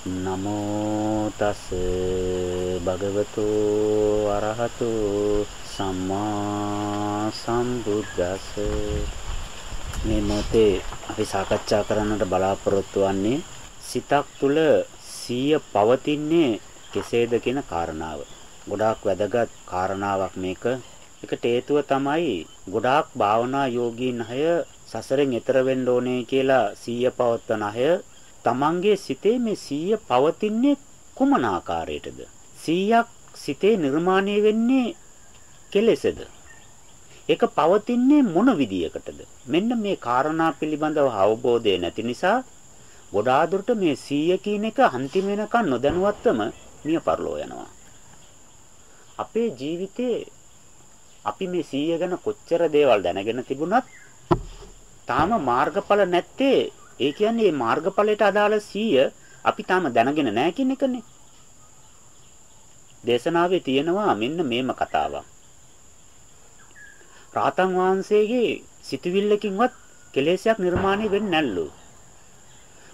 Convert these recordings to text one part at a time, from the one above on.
නමෝ තස් භගවතු අරහතු සම්මා සම්බුද්දස්ස මේ මොතේ අපි සාකච්ඡා කරන්නට බලාපොරොත්තු වෙන්නේ සිතක් තුළ සීය පවතින්නේ කෙසේද කියන කාරණාව. ගොඩාක් වැදගත් කාරණාවක් මේක. ඒකට හේතුව තමයි ගොඩාක් භාවනා යෝගීන් අය සසරෙන් එතර වෙන්න ඕනේ කියලා සීය පවත්වන අය තමන්ගේ සිතේ මේ සීය පවතින්නේ කුමන ආකාරයටද? සීයක් සිතේ නිර්මාණය වෙන්නේ කෙලෙසද? ඒක පවතින්නේ මොන විදියකටද? මෙන්න මේ කාරණා පිළිබඳව අවබෝධය නැති නිසා ගොඩාදුරට මේ සීය කියන එක අන්තිම වෙනකන් නොදැනුවත්වම මිය පරලෝ යනවා. අපේ ජීවිතේ අපි මේ සීය ගැන කොච්චර දේවල් දැනගෙන තිබුණත් තාම මාර්ගඵල නැත්තේ ඒ කියන්නේ මේ මාර්ගඵලයට අදාළ 100 අපි තාම දැනගෙන නැහැ කියන එකනේ. දේශනාවේ තියෙනවා මෙන්න මේම කතාවක්. රාතන් වහන්සේගේ සිතුවිල්ලකින්වත් කෙලෙසයක් නිර්මාණය වෙන්නේ නැල්ලු.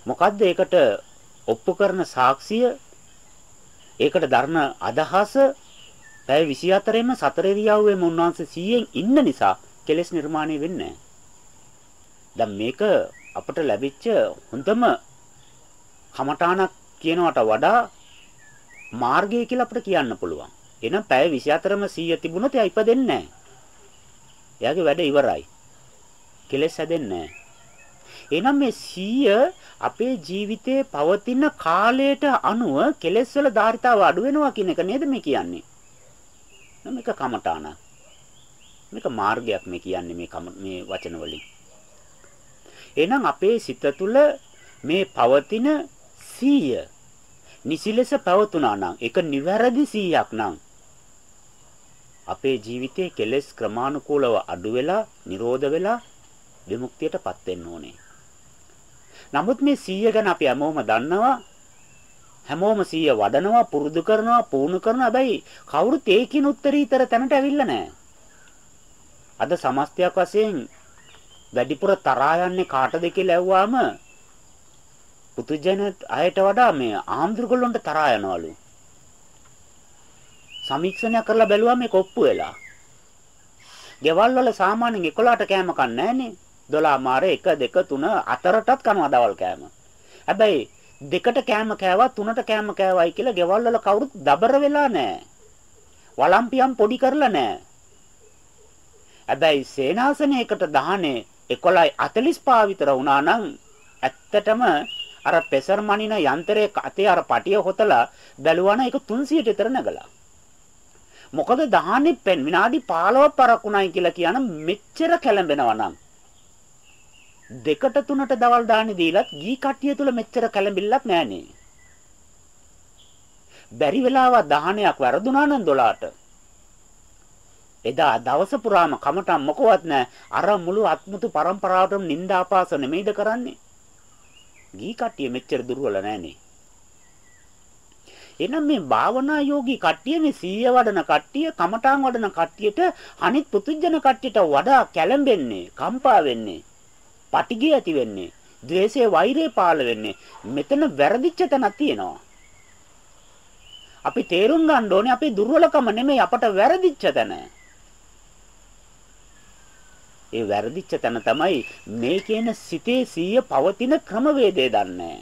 මොකද්ද ඒකට ඔප්පු කරන සාක්ෂිය? ඒකට දරන අදහස පැය 24ෙම සතර ඉරියව්වෙම උන්වහන්සේ 100න් ඉන්න නිසා කෙලෙස් නිර්මාණය වෙන්නේ නැහැ. දැන් මේක අපට ලැබිච්ච හොඳම කමඨාණක් කියනවට වඩා මාර්ගය කියලා අපිට කියන්න පුළුවන්. එහෙනම් පැය 24ම 100 තිබුණොත් එයා ඉපදෙන්නේ නැහැ. එයාගේ වැඩ ඉවරයි. කෙලෙස් හැදෙන්නේ නැහැ. එහෙනම් මේ 100 අපේ ජීවිතයේ පවතින කාලයට අනුව කෙලෙස් වල ධාරිතාව අඩු වෙනවා කියන එක නේද මේ කියන්නේ. මේක කමඨාණ. මේක මාර්ගයක් මේ කියන්නේ මේ මේ වචන වලින්. එහෙනම් අපේ සිත තුළ මේ පවතින සීය නිසිලෙස පැවතුනා නම් ඒක නිවැරදි සීයක් නම් අපේ ජීවිතයේ කෙලෙස් ක්‍රමානුකූලව අඩු වෙලා නිරෝධ වෙලා විමුක්තියටපත් වෙන්න ඕනේ. නමුත් මේ සීය ගැන අපි හැමෝම දන්නවා හැමෝම සීය වඩනවා පුරුදු කරනවා පුහුණු කරනවා හැබැයි කවුරුත් ඒකින් උත්තරීතර තැනට ඇවිල්ලා නැහැ. අද සමස්තයක් වශයෙන් වැඩිපුර තරහා යන්නේ කාටද කියලා ඇහුවාම පුදුජන අයට වඩා මේ ආම්දුරුගොල්ලන්ට තරහා යනවලු. සමීක්ෂණය කරලා බැලුවා මේ කොප්පු වෙලා. ගෙවල් වල සාමාන්‍යයෙන් 11ට කෑම කන්නේ නැහනේ. 12 මාරේ 1 2 3 4ටත් කනවා දවල් කෑම. හැබැයි දෙකට කෑම කෑවා තුනට කෑම කෑවයි කියලා ගෙවල් වල කවුරුත් දබර වෙලා නැහැ. වළම්පියම් පොඩි කරලා නැහැ. හැබැයි සේනාසනයකට දාහනේ 11:45 විතර වුණා නම් ඇත්තටම අර පෙසර් මනින යන්ත්‍රයේ අතේ අර පටිය හොතලා බැලුවා නම් ඒක 300ට විතර නැගලා. මොකද දහන්නේ පෙන් විනාඩි 15ක් පරක්ුණයි කියලා කියන මෙච්චර කැළඹෙනවා නම් දෙකට තුනට දවල් දාන්නේ දීලත් ගී කට්ටිය තුල මෙච්චර කැළඹිල්ලක් නැහනේ. බැරි වෙලාව දහනයක් වැරදුනා නම් 12ට එදා දවස පුරාම කමටම් මොකවත් නැහැ. අර මුළු අත්මුතු પરම්පරාවටම නිന്ദාපාස නෙමෙයිද කරන්නේ? ගී කට්ටිය මෙච්චර දුර්වල නැහනේ. එහෙනම් මේ භාවනා යෝගී කට්ටිය මේ සීය වඩන කට්ටිය, කමටාන් වඩන කට්ටියට අනිත් පුතුජන කට්ටියට වඩා කැළඹෙන්නේ, කම්පා වෙන්නේ, පටිගිය ඇති වෙන්නේ, ද්වේෂයේ වෛරය පාල වෙන්නේ. මෙතන වැරදිච්ච තැනක් තියෙනවා. අපි තේරුම් ගන්න ඕනේ අපේ දුර්වලකම නෙමෙයි අපට වැරදිච්ච තැන. ඒ වැරදිච්ච තැන තමයි මේ කියන සිතේ සීය පවතින ක්‍රමවේදය දන්නේ.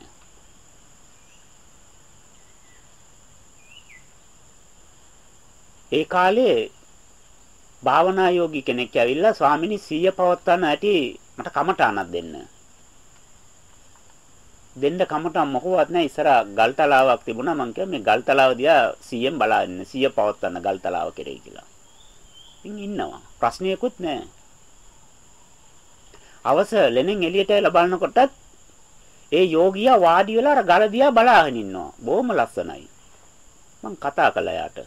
ඒ කාලේ භාවනා යෝගී කෙනෙක් ඇවිල්ලා ස්වාමිනී සීය පවත්වන්න ඇති මට කමටානක් දෙන්න. දෙන්න කමටාන් මොකවත් නැහැ ඉස්සර ගල්තලාවක් තිබුණා මං කිය මේ ගල්තලාව දිහා සීයෙන් බලන්න සීය පවත්වන්න ගල්තලාව කෙරේ කියලා. ඉතින් ඉන්නවා ප්‍රශ්නයකුත් නැහැ. අවස ලෙනෙන් එළියට ඇවිල්ලා බලනකොටත් ඒ යෝගියා වාඩි වෙලා අර ගල දිහා බලාගෙන ඉන්නවා. බොහොම ලස්සනයි. මං කතා කළා යාට.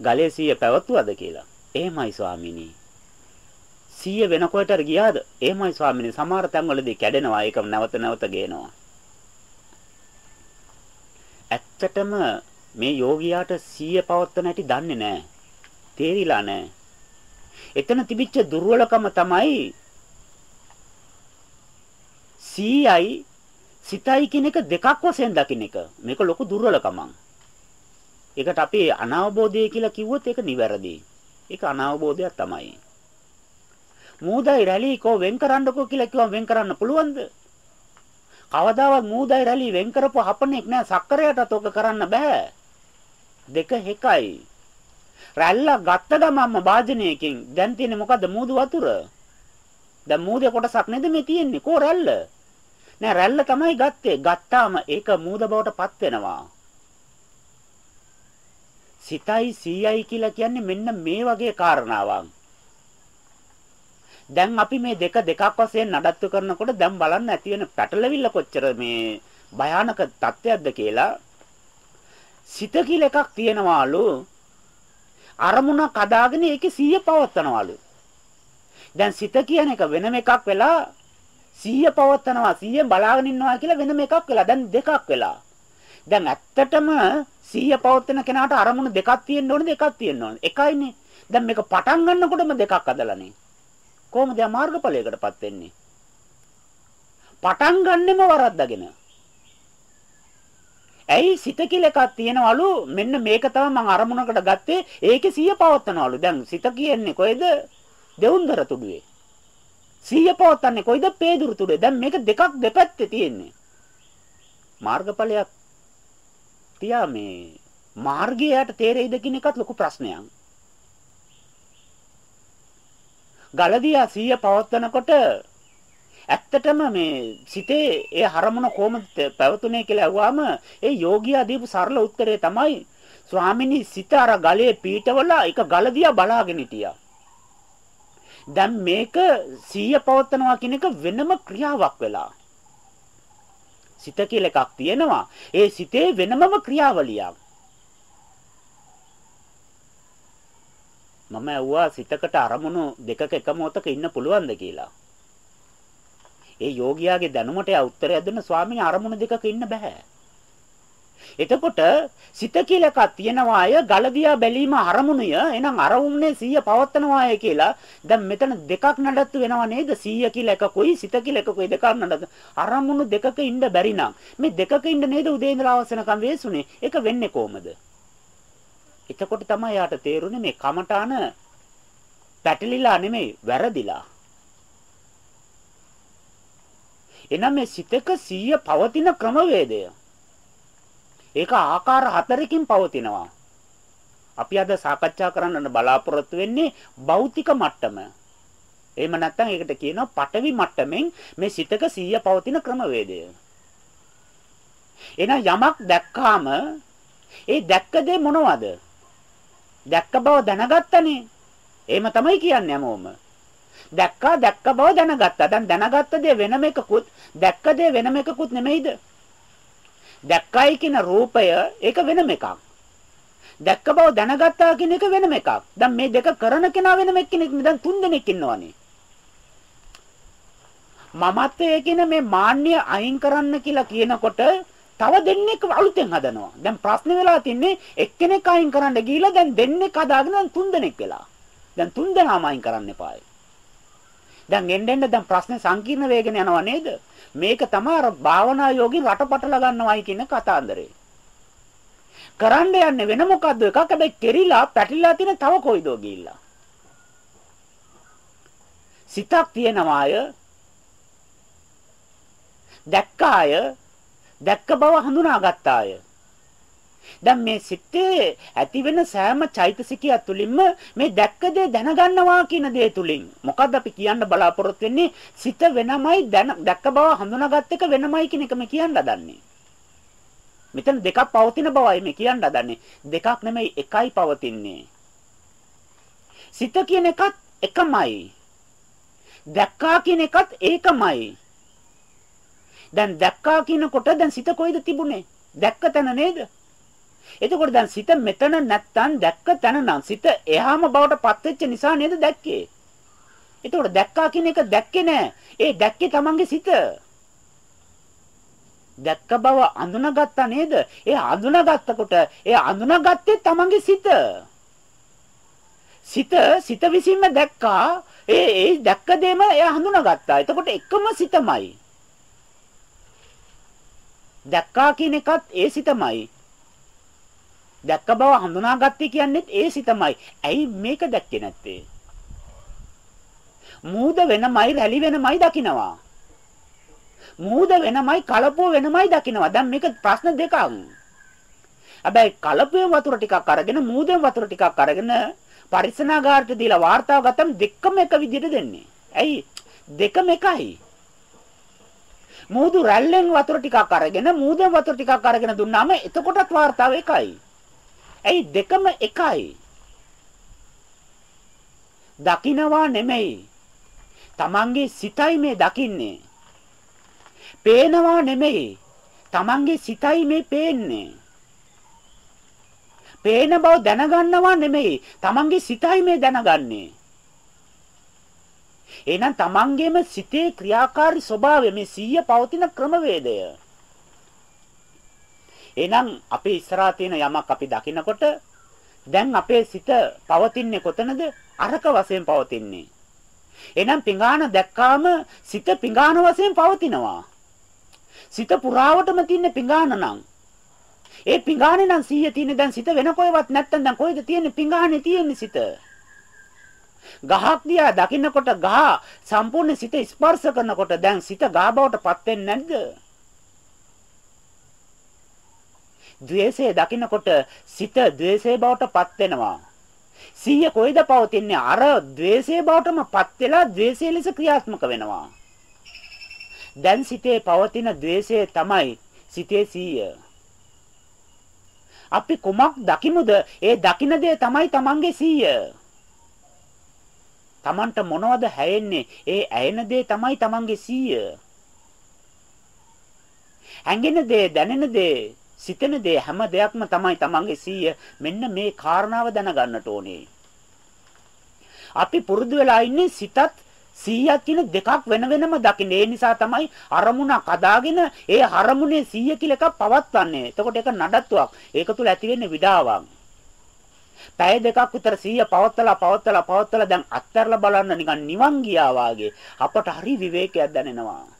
ගලේ සීය පැවතුවද කියලා. එහෙමයි ස්වාමිනී. සීය වෙන කොහෙටද ගියාද? එහෙමයි ස්වාමිනී. සමහර තැන්වලදී කැඩෙනවා. ඒක නැවත නැවත ගේනවා. ඇත්තටම මේ යෝගියාට සීය පවත්වන හැටි දන්නේ නැහැ. තේරිලා නැහැ. එතන තිබිච්ච දුර්වලකම තමයි 100යි සිතයි කියන එක දෙකක් වශයෙන් දකින්න එක. මේක ලොකු දුර්වලකමක්. ඒකට අපි අනවබෝධය කියලා කිව්වොත් ඒක නිවැරදි. ඒක අනවබෝධයක් තමයි. මූදයි රැලි කෝ වෙන් කරන්නකෝ කියලා කිව්වම වෙන් කරන්න පුළුවන්ද? කවදාවත් මූදයි රැලි වෙන් කරපු හපනෙක් නෑ සක්කරයටත් ඔක කරන්න බෑ. දෙක එකයි. රැල්ල ගත්ත ගමන්ම වාජනයකින් දැන් තියෙන්නේ මොකද්ද මූදු වතුර? දැන් මූදේ කොටසක් නේද මේ තියෙන්නේ කෝ රැල්ල? නෑ රැල්ල තමයි ගත්තේ. ගත්තාම ඒක මූද බවට පත් වෙනවා. සිතයි සීයයි කියලා කියන්නේ මෙන්න මේ වගේ කාරණාවක්. දැන් අපි මේ දෙක දෙකක් වශයෙන් නඩත්තු කරනකොට දැන් බලන්න ඇති වෙන පැටලවිල්ල කොච්චර මේ භයානක තත්ත්වයක්ද කියලා සිත කියලා එකක් තියෙනවාලු අරමුණක් අදාගෙන ඒකේ සීය පවත්නවාලු දැන් සිත කියන එක වෙනම එකක් වෙලා සීය පවත්නවා සීයෙන් බලාගෙන ඉන්නවා කියලා වෙනම එකක් වෙලා දැන් දෙකක් වෙලා. දැන් ඇත්තටම සීය පවත්වන කෙනාට අරමුණු දෙකක් තියෙන්න ඕනේ දෙකක් තියෙන්න ඕනේ එකයිනේ. දැන් මේක පටන් ගන්නකොටම දෙකක් අදලානේ. කොහොමද යා මාර්ගඵලයකටපත් වෙන්නේ? පටන් ගන්නෙම වරද්දාගෙන. ඇයි සිත කියලා එකක් තියෙනවලු? මෙන්න මේක තමයි මම අරමුණකට ගත්තේ. ඒකේ සිය පවත්නවලු දැන් සිත කියන්නේ කොහෙද? දෙවුන්දර තුඩුවේ. සිය පවත්න්නේ කොයිද පේදුරු තුඩුවේ. දැන් මේක දෙකක් දෙපැත්තේ තියෙන්නේ. මාර්ගඵලයක් තියා මේ මාර්ගයට තේරෙයිද කියන එකත් ලොකු ප්‍රශ්නයක්. ගලදියා සිය පවත්වනකොට ඇත්තටම මේ සිතේ ඒ හරමුණ කොහොමද පැවතුනේ කියලා අහුවාම ඒ යෝගියා දීපු සරල උත්තරේ තමයි ස්වාමිනී සිත අර ගලේ පීඨවල එක ගලදියා බලාගෙන හිටියා. දැන් මේක සිය පවත්නවා කියන එක වෙනම ක්‍රියාවක් වෙලා. සිත කියලා එකක් තියෙනවා. ඒ සිතේ වෙනමම ක්‍රියාවලියක්. මම ඇහුවා සිතකට අරමුණු දෙකක එක මොහොතක ඉන්න පුළුවන්ද කියලා. ඒ යෝගියාගේ දැනුමට යා උත්තරය දුන්න ස්වාමීන් අරමුණු දෙකක ඉන්න බෑ. එතකොට සිත කියලා එකක් තියෙනවා අය ගලදියා බැලීම අරමුණය එහෙනම් අරමුණේ 100 පවත්නවාය කියලා. දැන් මෙතන දෙකක් නඩත්තු වෙනව නේද? 100 කියලා එකකුයි සිත කියලා එකකුයි දෙකක් නඩත්තු. අරමුණු දෙකක ඉන්න බැරි නම් මේ දෙකක ඉන්න නේද උදේ ඉඳලා අවසනකම් වෙසුනේ? ඒක වෙන්නේ කොහමද? එතකොට තමයි යාට තේරුනේ මේ කමඨාන පැටලිලා නෙමෙයි වැරදිලා. එනම් මේ සිතක සිය පවතින ක්‍රමවේදය. ඒක ආකාර හතරකින් පවතිනවා. අපි අද සාකච්ඡා කරන්න බලාපොරොත්තු වෙන්නේ භෞතික මට්ටම. එහෙම නැත්නම් ඒකට කියනවා පටවි මට්ටමින් මේ සිතක සිය පවතින ක්‍රමවේදය. එහෙනම් යමක් දැක්කාම ඒ දැක්ක දේ මොනවද? දැක්ක බව දැනගත්තනේ. එහෙම තමයි කියන්නේ හැමෝම. දැක්කා දැක්ක බව දැනගත්තා. දැන් දැනගත්ත දේ වෙනම එකකුත් දැක්ක දේ වෙනම එකකුත් නෙමෙයිද? දැක්කයි කියන රූපය ඒක වෙනම එකක්. දැක්ක බව දැනගත්තා කියන එක වෙනම එකක්. දැන් මේ දෙක කරන කෙනා වෙනම එක්කෙනෙක් නේ. දැන් තුන් දෙනෙක් ඉන්නවනේ. මමත්වයේ කියන මේ මාන්නය අයින් කරන්න කියලා කියනකොට තව දෙන්නෙක් අලුතෙන් හදනවා. දැන් ප්‍රශ්නේ වෙලා තින්නේ එක්කෙනෙක් අයින් කරන්න ගිහිල්ලා දැන් දෙන්නෙක් හදාගෙන දැන් තුන් දෙනෙක් වෙලා. දැන් තුන් දෙනාම අයින් කරන්න එපායි. දැන් එන්න එන්න දැන් ප්‍රශ්නේ සංකීර්ණ වේගෙන යනවා නේද? මේක තමයි අර භාවනා යෝගී රටපටල ගන්නවයි කියන කතාන්දරේ. කරන්න යන්නේ වෙන මොකද්ද එකක් හැබැයි කෙරිලා පැටිලා තියෙන තව කොයිදෝ ගිහිල්ලා. සිතක් තියනවා අය දැක්කාය දැක්ක බව හඳුනාගත්ත අය. දැන් මේ සිතේ ඇති වෙන සෑම චෛතසිකය තුළින්ම මේ දැක්ක දේ දැනගන්නවා කියන දේ තුළින් මොකද්ද අපි කියන්න බලාපොරොත්තු වෙන්නේ සිත වෙනමයි දැක්ක බව හඳුනාගත් එක වෙනමයි කියන එක මේ කියන්න හදන්නේ. මෙතන දෙකක් පවතින බවයි මේ කියන්න හදන්නේ. දෙකක් නෙමෙයි එකයි පවතින්නේ. සිත කියන එකත් එකමයි. දැක්කා කියන එකත් ඒකමයි. දැන් දැක්කා කියනකොට දැන් සිත කොයිද තිබුණේ? දැක්ක තැන නේද? එතකොට දැන් සිත මෙතන නැත්තම් දැක්ක තැන නම් සිත එහාම බවට පත් වෙච්ච නිසා නේද දැක්කේ? එතකොට දැක්කා කියන එක දැක්කේ නෑ. ඒ දැක්කේ තමන්ගේ සිත. දැක්ක බව අඳුනගත්තා නේද? ඒ අඳුනගත්තකොට ඒ අඳුනගත්තේ තමන්ගේ සිත. සිත සිත විසින්ම දැක්කා. ඒ ඒ දැක්ක දෙම එයා හඳුනාගත්තා. එතකොට එකම සිතමයි. දැක්කා කියන එකත් ඒ සිතමයි. දැක්ක බව හඳුනාගත්තේ කියන්නේත් ඒ සිතමයි. ඇයි මේක දැක්කේ නැත්තේ? මූද වෙනමයි රැලි වෙනමයි දකින්නවා. මූද වෙනමයි කලපුව වෙනමයි දකින්නවා. දැන් මේක ප්‍රශ්න දෙකක්. හැබැයි කලපුවේ වතුර ටිකක් අරගෙන මූදෙන් වතුර ටිකක් අරගෙන පරිසනාගාරට දීලා වාර්තාව ගත්තම දෙකම එක විදිහට දෙන්නේ. ඇයි? දෙකම එකයි. මූදු රැල්ලෙන් වතුර ටිකක් අරගෙන මූදෙන් වතුර ටිකක් අරගෙන දුන්නාම එතකොටත් වාර්තාව එකයි. ඇයි දෙකම එකයි. දකින්නවා නෙමෙයි. Tamange සිතයි මේ දකින්නේ. පේනවා නෙමෙයි. Tamange සිතයි මේ පේන්නේ. පේන බව දැනගන්නවා නෙමෙයි. Tamange සිතයි මේ දැනගන්නේ. එහෙනම් Tamangeම සිතේ ක්‍රියාකාරී ස්වභාවය මේ සීය පවතින ක්‍රමවේදය. එහෙනම් අපේ ඉස්සරහා තියෙන යමක් අපි දකිනකොට දැන් අපේ සිත පවතින්නේ කොතනද? අරක වශයෙන් පවතින්නේ. එහෙනම් පිඟාන දැක්කාම සිත පිඟාන වශයෙන් පවතිනවා. සිත පුරාවටම තියෙන පිඟාන නම් ඒ පිඟානේ නම් 100 තියෙන දැන් සිත වෙන කොහෙවත් නැත්තම් දැන් කොහෙද තියෙන්නේ පිඟානේ තියෙන්නේ සිත. ගහක් දිහා දකින්නකොට ගහ සම්පූර්ණ සිත ස්පර්ශ කරනකොට දැන් සිත ගහ බවට පත් වෙන්නේ නැද්ද? ද්වේෂය දකින්නකොට සිත ද්වේෂය බවට පත් වෙනවා. සිහිය කොයිද පවතින්නේ? අර ද්වේෂය බවටම පත් වෙලා ද්වේෂය ලෙස ක්‍රියාත්මක වෙනවා. දැන් සිතේ පවතින ද්වේෂය තමයි සිතේ සිහිය. අපි කුමක් දකිමුද? ඒ දකින දේ තමයි Tamange සිහිය. Tamanට මොනවද හැයෙන්නේ? ඒ ඇයෙන දේ තමයි Tamange සිහිය. ඇඟෙන දේ, දැනෙන දේ, සිතෙන දේ හැම දෙයක්ම තමයි Tamange සිහිය. මෙන්න මේ කාරණාව දැනගන්නට ඕනේ. අපි පුරුදු වෙලා ඉන්නේ සිතත් 100ක් කියන දෙකක් වෙන වෙනම දකින්න. ඒ නිසා තමයි අරමුණක් අදාගෙන ඒ අරමුණේ 100 කියලා එකක් පවත්වන්නේ. එතකොට ඒක නඩත්තුවක්. ඒක තුල ඇති වෙන්නේ විඩාවක්. පැය දෙකක් විතර 100 පවත්තලා පවත්තලා පවත්තලා දැන් අත්හැරලා බලන්න නිකන් නිවන් ගියා වාගේ අපට හරි විවේකයක් දැනෙනවා.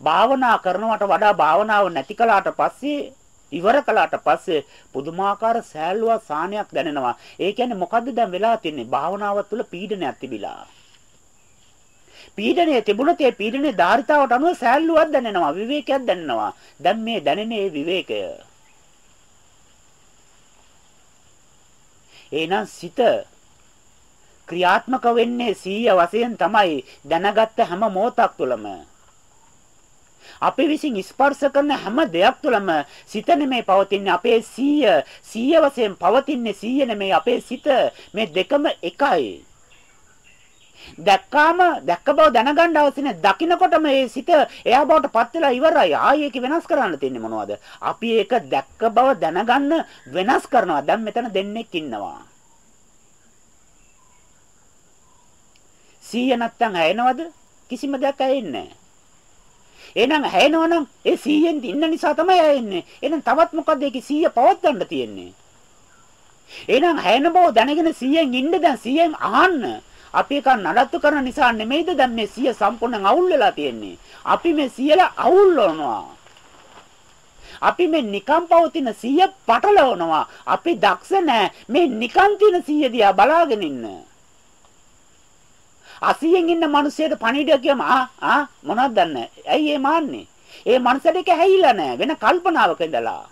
භාවනා කරනවට වඩා භාවනාව නැති කලාට පස්සේ ඉවර කළාට පස්සේ පුදුමාකාර සෑල්ලුවක් සාහනයක් දැනෙනවා. ඒ කියන්නේ මොකද්ද දැන් වෙලා තින්නේ? භාවනාව තුළ පීඩනයක් තිබිලා. පීඩනය තිබුණොත් ඒ පීඩනයේ ධාරිතාවට අනුව සෑල්ලුවක් දැනෙනවා, විවේකයක් දැනෙනවා. දැන් මේ දැනෙන්නේ ඒ විවේකය. එහෙනම් සිත ක්‍රියාත්මක වෙන්නේ සීය වශයෙන් තමයි දැනගත්ත හැම මොහොතක් තුළම අපි විසින් ස්පර්ශ කරන හැම දෙයක් තුළම සිත නෙමේ පවතින්නේ අපේ සීය සීය වශයෙන් පවතින්නේ සීය නෙමේ අපේ සිත මේ දෙකම එකයි දැක්කාම දැක්ක බව දැනගන්න අවශ්‍ය නැහැ. දකින්නකොට මේ සිත එයා බවට පත් වෙලා ඉවරයි. ආයේ ඒක වෙනස් කරන්න තියෙන්නේ මොනවද? අපි ඒක දැක්ක බව දැනගන්න වෙනස් කරනවා. දැන් මෙතන දෙන්නෙක් ඉන්නවා. සීය නැත්තම් ඇයෙනවද? කිසිම දෙයක් ඇයෙන්නේ නැහැ. එහෙනම් ඇයෙනවනම් ඒ සීයෙන් ඉන්න නිසා තමයි ඇයෙන්නේ. එහෙනම් තවත් මොකද්ද ඒකේ සීය පවත්වන්න තියෙන්නේ? එහෙනම් ඇයෙන බව දැනගෙන සීයෙන් ඉන්න දැන් සීයෙන් අහන්න. අපි එක නඩත්තු කරන නිසා නෙමෙයිද දැන් මේ සිය සම්පූර්ණයෙන් අවුල් වෙලා තියෙන්නේ. අපි මේ සියලා අවුල් කරනවා. අපි මේ නිකම් පවතින සිය පටලවනවා. අපි දක්ෂ නැහැ මේ නිකම් තියෙන සිය දිහා බලාගෙන ඉන්න. අසියෙන් ඉන්න මිනිස්සෙට පණිවිඩය කියම ආ ආ මොනවද දන්නේ? ඇයි ඒ මාන්නේ? ඒ මනසට ඒක හැහිලා නැහැ වෙන කල්පනාවක ඉඳලා.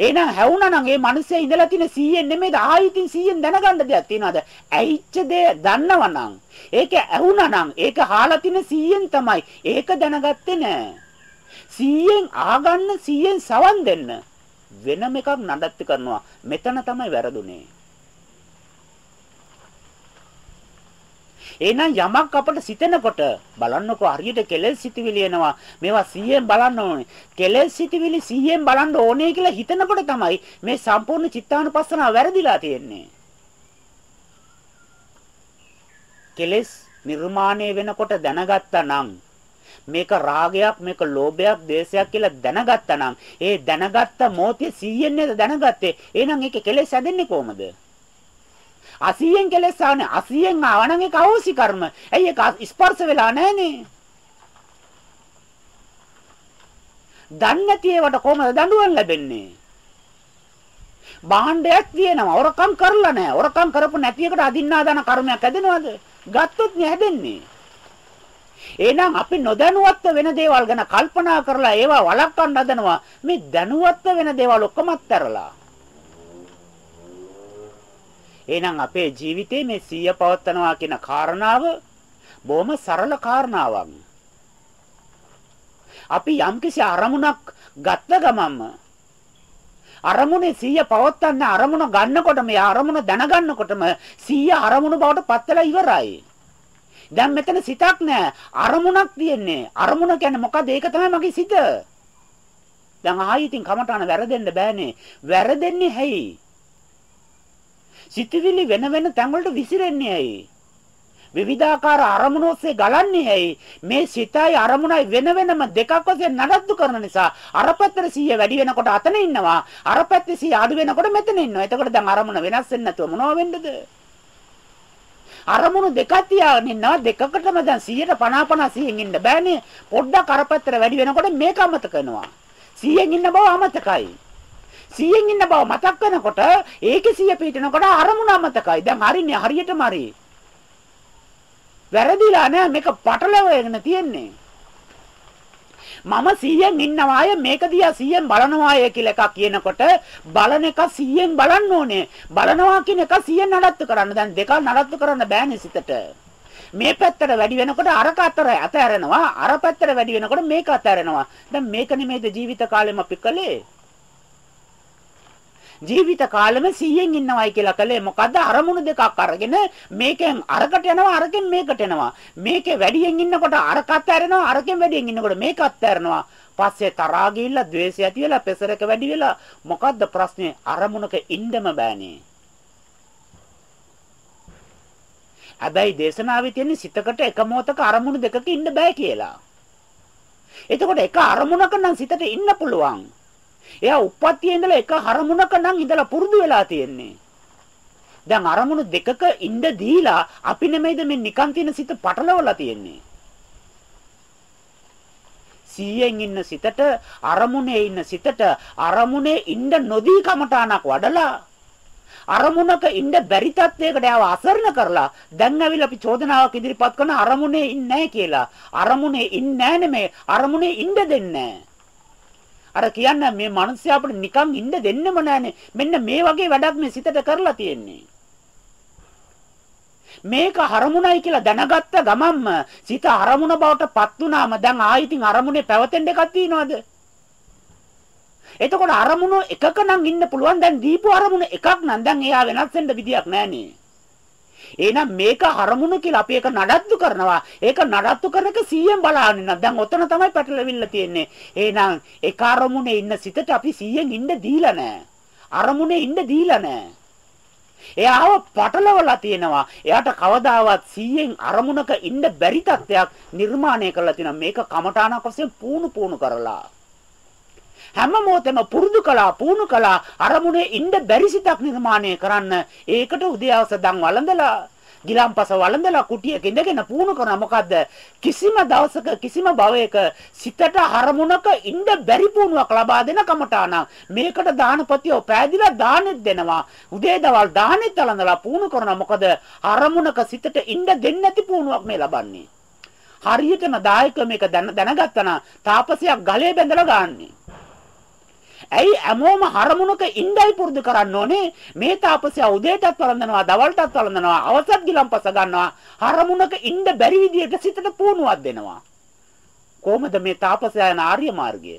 එහෙනම් හැවුණා නම් ඒ මිනිස්සේ ඉඳලා තියෙන 100න් නෙමෙයිද ආයිතින් 100න් දැනගන්න දෙයක් තියනවාද? ඇයිච්ච දේ දන්නවනම් ඒක ඇහුණා නම් ඒක හාලා තියෙන 100න් තමයි. ඒක දැනගත්තේ නෑ. 100න් ආගන්න 100න් සවන් දෙන්න වෙනම එකක් නඩත්තු කරනවා. මෙතන තමයි වැරදුනේ. එහෙනම් යමක් අපට සිතෙනකොට බලන්නකෝ හරියට කෙලෙස් සිතිවිලි එනවා. මේවා 100ෙන් බලන්න ඕනේ. කෙලෙස් සිතිවිලි 100ෙන් බලන්න ඕනේ කියලා හිතනකොට තමයි මේ සම්පූර්ණ චිත්තානුපස්සනාව වැරදිලා තියෙන්නේ. කෙලෙස් නිර්මාණය වෙනකොට දැනගත්තා නම් මේක රාගයක් මේක ලෝභයක් ද්වේෂයක් කියලා දැනගත්තා නම් ඒ දැනගත්ත මොහොතේ 100ෙන් නේද දැනගත්තේ එහෙනම් ඒකේ කෙලෙස් හැදෙන්නේ කොහමද 80න් කෙලස් ආවනේ 80න් ආවනම් ඒක අවශ්‍ය කර්ම. ඇයි ඒක ස්පර්ශ වෙලා නැහනේ. දන්නේ නැති ඒවට කොහමද දඬුවම් ලැබෙන්නේ? භාණ්ඩයක් තියෙනවා. ඔරකම් කරලා නැහැ. ඔරකම් කරපු නැති එකට අදින්නාදාන කර්මයක් හැදෙනවද? ගත්තොත් නේ හැදෙන්නේ. එහෙනම් අපි නොදැනුවත්ව වෙන දේවල් ගැන කල්පනා කරලා ඒවා වළක්වන්න හදනවා. මේ දැනුවත්ව වෙන දේවල් ඔක්කොම අත්හැරලා. එහෙනම් අපේ ජීවිතේ මේ සිය පවත්නවා කියන කාරණාව බොහොම සරල කාරණාවක්. අපි යම්කිසි අරමුණක් ගත්ත ගමන්ම අරමුණේ සිය පවත්තන්න අරමුණ ගන්නකොට මේ අරමුණ දැනගන්නකොටම සිය අරමුණ බවට පත් වෙලා ඉවරයි. දැන් මෙතන සිතක් නෑ අරමුණක් තියෙන්නේ. අරමුණ කියන්නේ මොකද? ඒක තමයි මගේ සිත. දැන් ආයි ඉතින් කමටහන වැරදෙන්න බෑනේ. වැරදෙන්නේ ඇයි? සිතවිලි වෙන වෙන තැන් වලට විසිරෙන්නේ ඇයි? විවිධාකාර අරමුණු ඔස්සේ ගලන්නේ ඇයි? මේ සිතයි අරමුණයි වෙන වෙනම දෙකක් වශයෙන් නඩත්තු කරන නිසා අර පැත්තේ සිය වැඩි වෙනකොට අතන ඉන්නවා. අර පැත්තේ සිය අඩු වෙනකොට මෙතන ඉන්නවා. එතකොට දැන් අරමුණ වෙනස් වෙන්නේ නැතුව මොනව වෙන්නද? අරමුණු දෙකක් තියාගෙන ඉන්නවා දෙකකටම දැන් 150 50 100න් ඉන්න බෑනේ පොඩ්ඩක් අර පැත්තට වැඩි වෙනකොට මේක අමතක කරනවා 100න් ඉන්න බව අමතකයි 100න් ඉන්න බව මතක් වෙනකොට ඒකේ 100 පිටිනකොට අරමුණ අමතකයි දැන් හරිනේ හරියටම හරි වැරදිලා නෑ මේක පටලවගෙන තියෙන්නේ මම 100න් ඉන්නවාය මේක දිහා 100න් බලනවාය කියලා එකක් කියනකොට බලන එක 100න් බලන්න ඕනේ. බලනවා කියන එක 100න් නඩත්තු කරන්න. දැන් දෙක නඩත්තු කරන්න බෑනේ සිතට. මේ පැත්තට වැඩි වෙනකොට අරක අතර අතහැරෙනවා. අර පැත්තට වැඩි වෙනකොට මේක අතහැරෙනවා. දැන් මේක නෙමෙයිද ජීවිත කාලෙම අපි කළේ? ජීවිත කාලෙම 100න් ඉන්නවයි කියලා කලේ මොකද්ද අරමුණු දෙකක් අරගෙන මේකෙන් අරකට යනවා අරකින් මේකට එනවා මේකේ වැඩියෙන් ඉන්නකොට අරකට ඇරෙනවා අරකින් වැඩියෙන් ඉන්නකොට මේකත් ඇරෙනවා. පස්සේ තරහා ගිහිල්ලා ද්වේෂය ඇති වෙලා පෙසරක වැඩි වෙලා මොකද්ද ප්‍රශ්නේ? අරමුණක ඉන්නම බෑනේ. හැබැයි දේශනාවේ තියෙන සිතකට එක මොහතක අරමුණු දෙකක ඉන්න බෑ කියලා. එතකොට එක අරමුණක නම් සිතට ඉන්න පුළුවන්. එයා උප්පත්තියේ ඉඳලා එක අරමුණක නම් ඉඳලා පුරුදු වෙලා තියෙන්නේ. දැන් අරමුණු දෙකක ඉඳ දීලා අපි නෙමෙයිද මේ නිකන් තියෙන සිත පටලවලා තියෙන්නේ. සීයෙන් ඉන්න සිතට අරමුණේ ඉන්න සිතට අරමුණේ ඉන්න නොදී කමටානක් වඩලා අරමුණක ඉන්න බැරි තත්වයකට යව අසරණ කරලා දැන් ඇවිල්ලා අපි චෝදනාවක් ඉදිරිපත් කරන අරමුණේ ඉන්නේ නැහැ කියලා අරමුණේ ඉන්නේ නැහැ නෙමෙයි අරමුණේ ඉන්න දෙන්නේ නැහැ අර කියන්නේ මේ මිනිස්සු අපිට නිකන් ඉන්න දෙන්නෙම නැහනේ. මෙන්න මේ වගේ වැඩක් මේ සිතට කරලා තියෙන්නේ. මේක හරමුණයි කියලා දැනගත්ත ගමන්ම සිත හරමුණ බවට පත් වුණාම දැන් ආයිතින් අරමුණේ පැවතෙන්න එකක් තියනවද? එතකොට අරමුණ එකක නම් ඉන්න පුළුවන් දැන් දීපු අරමුණ එකක් නම් දැන් එයා වෙනස් වෙන්න විදියක් නැහනේ. එහෙනම් මේක හරමුණු කියලා අපි ඒක නඩත්තු කරනවා. ඒක නඩත්තු කරන එක 100න් බලන්න නම් දැන් ඔතන තමයි පැටලෙවිල්ල තියෙන්නේ. එහෙනම් ඒක අරමුණේ ඉන්න සිතට අපි 100න් ඉන්න දීලා නැහැ. අරමුණේ ඉන්න දීලා නැහැ. එයාව පටලවලා තියෙනවා. එයාට කවදාවත් 100න් අරමුණක ඉන්න බැරි තත්ත්වයක් නිර්මාණය කරලා තියෙනවා. මේක කමඨානක් වශයෙන් පුහුණු පුහුණු කරලා. හැම මොහොතෙම පුරුදු කළා පුහුණු කළා අරමුණේ ඉන්න බැරි සිතක් නිර්මාණය කරන්න. ඒකට උදයවස දන් වළඳලා ගිලම්පස වළඳලා කුටියක ඉඳගෙන පුහුණු කරන මොකද්ද? කිසිම දවසක කිසිම භවයක සිතට අරමුණක ඉන්න බැරි පුහුණුවක් ලබා දෙන කමටාන මේකට දානපතියෝ පෑදිලා දානෙත් දෙනවා. උදේ දවල් දානෙත් වළඳලා පුහුණු කරන මොකද? අරමුණක සිතට ඉන්න දෙන්නේ නැති පුහුණුවක් මේ ලබන්නේ. හරියටම දායක මේක දැනගත්තා නම් තාපසයක් ගලේ බැඳලා ගන්නනේ ඇයි හැමෝම හරමුණක ඉඳයි පුරුදු කරන්න ඕනේ. මේ තාපසයා උදේටත් වළඳනවා, දවල්ටත් වළඳනවා, අවසත් ගිලම්පස ගන්නවා. හරමුණක ඉඳ බැරි විදියට සිතට පුහුණුවක් දෙනවා. කොහොමද මේ තාපසයා යන ආර්ය මාර්ගය?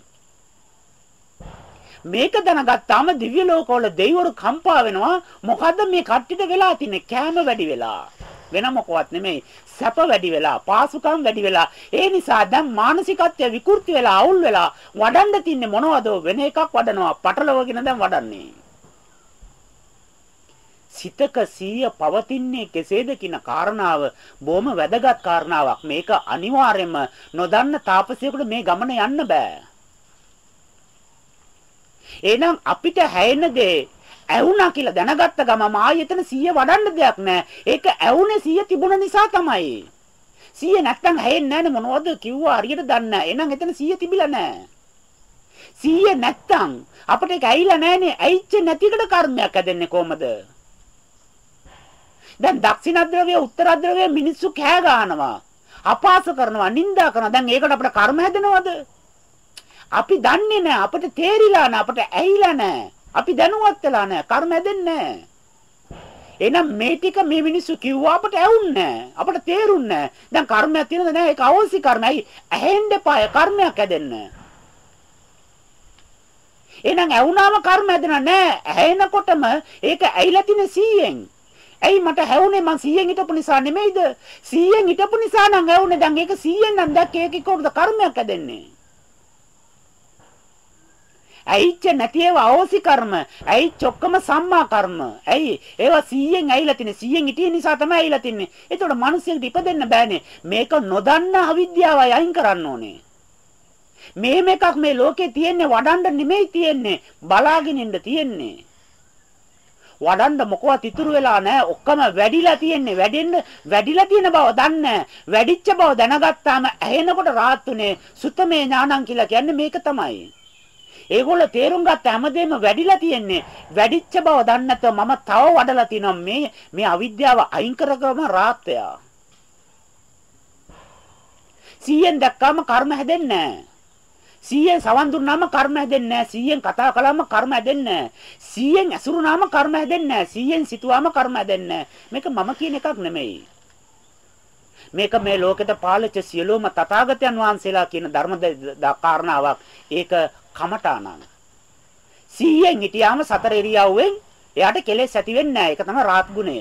මේක දැනගත්තාම දිව්‍ය ලෝකවල දෙවිවරු කම්පා වෙනවා. මොකද්ද මේ කට්ටියට වෙලා තින්නේ? කෑම වැඩි වෙලා. වෙන මොකවත් නෙමෙයි. සැප වැඩි වෙලා පාසුකම් වැඩි වෙලා ඒ නිසා දැන් මානසිකත්වය විකෘති වෙලා අවුල් වෙලා වඩන්න තින්නේ මොනවද? වෙන එකක් වඩනවා. පටලවගෙන දැන් වඩන්නේ. සිතක සීය පවතින්නේ කෙසේද කියන කාරණාව බොහොම වැදගත් කාරණාවක්. මේක අනිවාර්යයෙන්ම නොදන්න තාපසයෙකුට මේ ගමන යන්න බෑ. එහෙනම් අපිට හැයෙන දේ ඇවුනා කියලා දැනගත්ත ගමම ආයෙතන 100 වඩන්න දෙයක් නැහැ. ඒක ඇවුනේ 100 තිබුණ නිසා තමයි. 100 නැත්තම් හැෙන්නේ නැහැ මොනවද කිව්වා හරියට දන්නේ නැහැ. එහෙනම් එතන 100 තිබිලා නැහැ. සිහිය නැත්තම් අපිට ඒක ඇයිලා නැහනේ. ඇයිච්ච නැතිකට කර්මයක් හැදෙන්නේ කොහමද? දැන් දක්ෂිණද්‍රව්‍ය උත්තරද්‍රව්‍ය මිනිස්සු කෑ ගන්නවා. අපාස කරනවා, නිඳා කරනවා. දැන් ඒකට අපිට කර්ම හැදෙනවද? අපි දන්නේ නැහැ. අපිට තේරිලා නැහැ. අපිට ඇහිලා නැහැ. අපි දැනුවත් වෙලා නැහැ. කර්ම හැදෙන්නේ නැහැ. එහෙනම් මේ ටික මේ මිනිස්සු කිව්වා අපට ඇහුන්නේ නැහැ. අපට තේරුන්නේ නැහැ. දැන් කර්මයක් තියෙනවද නැහැ. ඒක අවශ්‍ය කර්මයි. ඇහෙන්න එපා. කර්මයක් හැදෙන්න. එහෙනම් ඇහුනාම කර්ම හැදෙනා නෑ. ඇහෙනකොටම ඒක ඇයිලා තියෙන 100ෙන්. ඇයි මට හැවුනේ මං 100ෙන් හිටපු නිසා නෙමෙයිද? 100ෙන් හිටපු නිසා නම් හැවුනේ. දැන් ඒක 100ෙන් නම් දැක්කේ ඒකේ කොහොමද කර්මයක් හැදෙන්නේ? ඇයිච්ච නැති ඒවා අවෝසි කර්ම. ඇයිච්ච ඔක්කොම සම්මා කර්ම. ඇයි? ඒවා 100ෙන් ඇයිලා තින්නේ. 100ෙන් හිටිය නිසා තමයි ඇයිලා තින්නේ. ඒතකොට මිනිස්සුන්ට ඉපදෙන්න බෑනේ. මේක නොදන්න අවිද්‍යාවයි අයින් කරන්න ඕනේ. මේම එකක් මේ ලෝකේ තියෙන්නේ වඩන්න නෙමෙයි තියෙන්නේ. බලාගෙන ඉන්න තියෙන්නේ. වඩන්න මොකවත් ඉතුරු වෙලා නැහැ. ඔක්කොම වැඩිලා තියෙන්නේ. වැඩෙන්න වැඩිලා තියෙන බව දන්නේ වැඩිච්ච බව දැනගත්තාම ඇහෙනකොට රාත්තුනේ සුතමේ ඥානං කියලා කියන්නේ මේක තමයි. ඒගොල්ලෝ තේරුම් ගත්ත හැමදේම වැඩිලා තියෙන්නේ. වැඩිච්ච බව දන්නේ නැත්නම් මම තව වඩලා තිනවා මේ මේ අවිද්‍යාව අයින් කරගම රාත්‍යා. 100ෙන් දැක්කම කර්ම හැදෙන්නේ නැහැ. 100ෙන් සවන් දුන්නාම කර්ම හැදෙන්නේ නැහැ. 100ෙන් කතා කළාම කර්ම හැදෙන්නේ නැහැ. 100ෙන් ඇසුරුනාම කර්ම හැදෙන්නේ නැහැ. 100ෙන් සිතුවාම කර්ම හැදෙන්නේ නැහැ. මේක මම කියන එකක් නෙමෙයි. මේක මේ ලෝකෙට පාලච්ච සියලුම තථාගතයන් වහන්සේලා කියන ධර්ම කාරණාවක්. ඒක කමඨානං. 100ෙන් හිටියාම සතර ඉරියව්වෙන් එයාට කෙලෙස් ඇති වෙන්නේ නැහැ. ඒක තමයි රාත් ගුණය.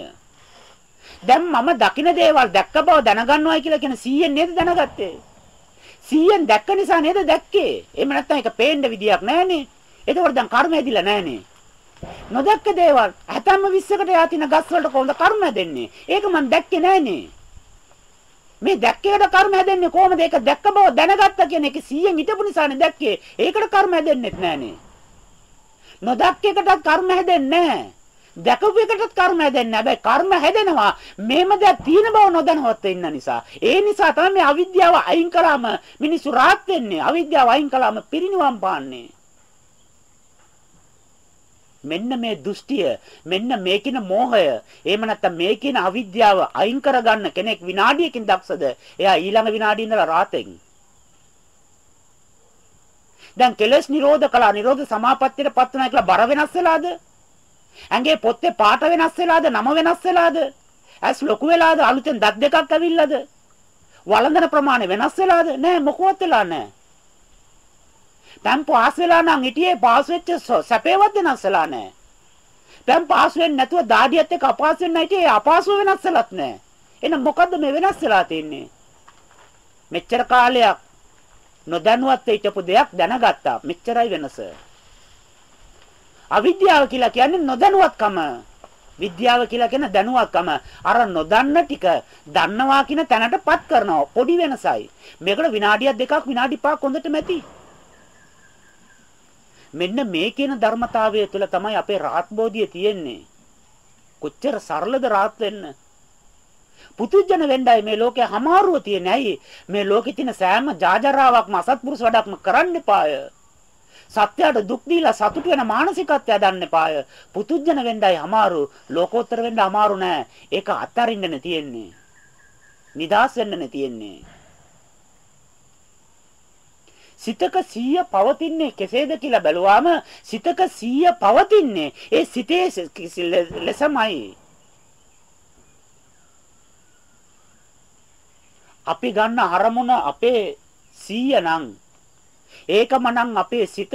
දැන් මම දකින දේවල් දැක්ක බව දැනගන්නවයි කියලා කියන 100ෙන් නේද දැනගත්තේ? 100ෙන් දැක්ක නිසා නේද දැක්කේ? එහෙම නැත්නම් ඒක පේන්න විදියක් නැහනේ. එතකොට දැන් කර්ම ඇදිලා නැහනේ. නොදැක්ක දේවල් හැතැම්ම 20කට යාතින ගස් වලට කොහොමද කර්ම හැදෙන්නේ? ඒක මම දැක්කේ නැහනේ. මේ දැක්කේකට කර්ම හැදෙන්නේ කොහොමද? ඒක දැක්ක බව දැනගත්ත කියන එක 100න් හිටපු නිසානේ දැක්කේ. ඒකට කර්ම හැදෙන්නෙත් නැහනේ. නොදැක්ක එකටත් කර්ම හැදෙන්නේ නැහැ. දැකපු එකටත් කර්ම හැදෙන්නේ නැහැ. කර්ම හැදෙනවා. මේම දැක් තියෙන බව නොදැනවත් ඉන්න නිසා. ඒ නිසා තමයි මේ අවිද්‍යාව අයින් කළාම මිනිස්සු rahat වෙන්නේ. අවිද්‍යාව අයින් කළාම පිරිනිවන් පාන්නේ. මෙන්න මේ දෘෂ්ටිය මෙන්න මේකින මෝහය එහෙම නැත්නම් මේකින අවිද්‍යාව අයින් කරගන්න කෙනෙක් විනාඩියකින් දක්ෂද? එයා ඊළඟ විනාඩියේ ඉඳලා රාතෙන්. දැන් කෙලස් නිරෝධ කළා. නිරෝධ සමාපත්තියට පත් වෙනවා කියලා බර වෙනස් වෙලාද? ඇඟේ පොත්තේ පාට වෙනස් වෙලාද? නම වෙනස් වෙලාද? ඇස් ලොකු වෙලාද? අලුතෙන් දත් දෙකක් ඇවිල්ලාද? වළඳන ප්‍රමාණය වෙනස් වෙලාද? නෑ මොකවත් වෙලා නෑ. දැන් පාස් වෙලා නම් හිටියේ පාස් වෙච්ච සැපේවත් වෙනස් වෙලා නැහැ. දැන් පාස් වෙන්නේ නැතුව දාඩියත් එක්ක අපාස් වෙන්න හිටියේ අපාසුව වෙනස් වෙලත් නැහැ. එහෙනම් මොකද්ද මේ වෙනස් වෙලා තින්නේ? මෙච්චර කාලයක් නොදැනුවත් හිටපු දෙයක් දැනගත්තා. මෙච්චරයි වෙනස. අවිද්‍යාව කියලා කියන්නේ නොදැනුවත්කම. විද්‍යාව කියලා කියන දැනුවත්කම. අර නොදන්න ටික දන්නවා කියන තැනටපත් කරනවා. පොඩි වෙනසයි. මේකට විනාඩියක් දෙකක් විනාඩි පහක් හොඳට මැති. මෙන්න මේ කියන ධර්මතාවය තුළ තමයි අපේ රාත් බෝධිය තියෙන්නේ. කොච්චර සරලද රාත් වෙන්න. පුදුජන වෙන්නයි මේ ලෝකේ හමාරුව තියෙන්නේ. ඇයි? මේ ලෝකේ තියෙන සෑම ජාජරාවක්ම අසත්පුරුෂ වැඩක්ම කරන්න එපාය. සත්‍යයට දුක් දීලා සතුට වෙන මානසිකත්වය හදන්න එපාය. පුදුජන වෙන්නයි හමාරු. ලෝකෝත්තර වෙන්න අමාරු නෑ. ඒක අත්හරින්න තියෙන්නේ. නිදාස් වෙන්න තියෙන්නේ. සිතක සිහිය පවතින්නේ කෙසේද කියලා බැලුවාම සිතක සිහිය පවතින්නේ ඒ සිතේ ලෙසමයි. අපි ගන්න අරමුණ අපේ සිහිය නම් ඒකම නම් අපේ සිත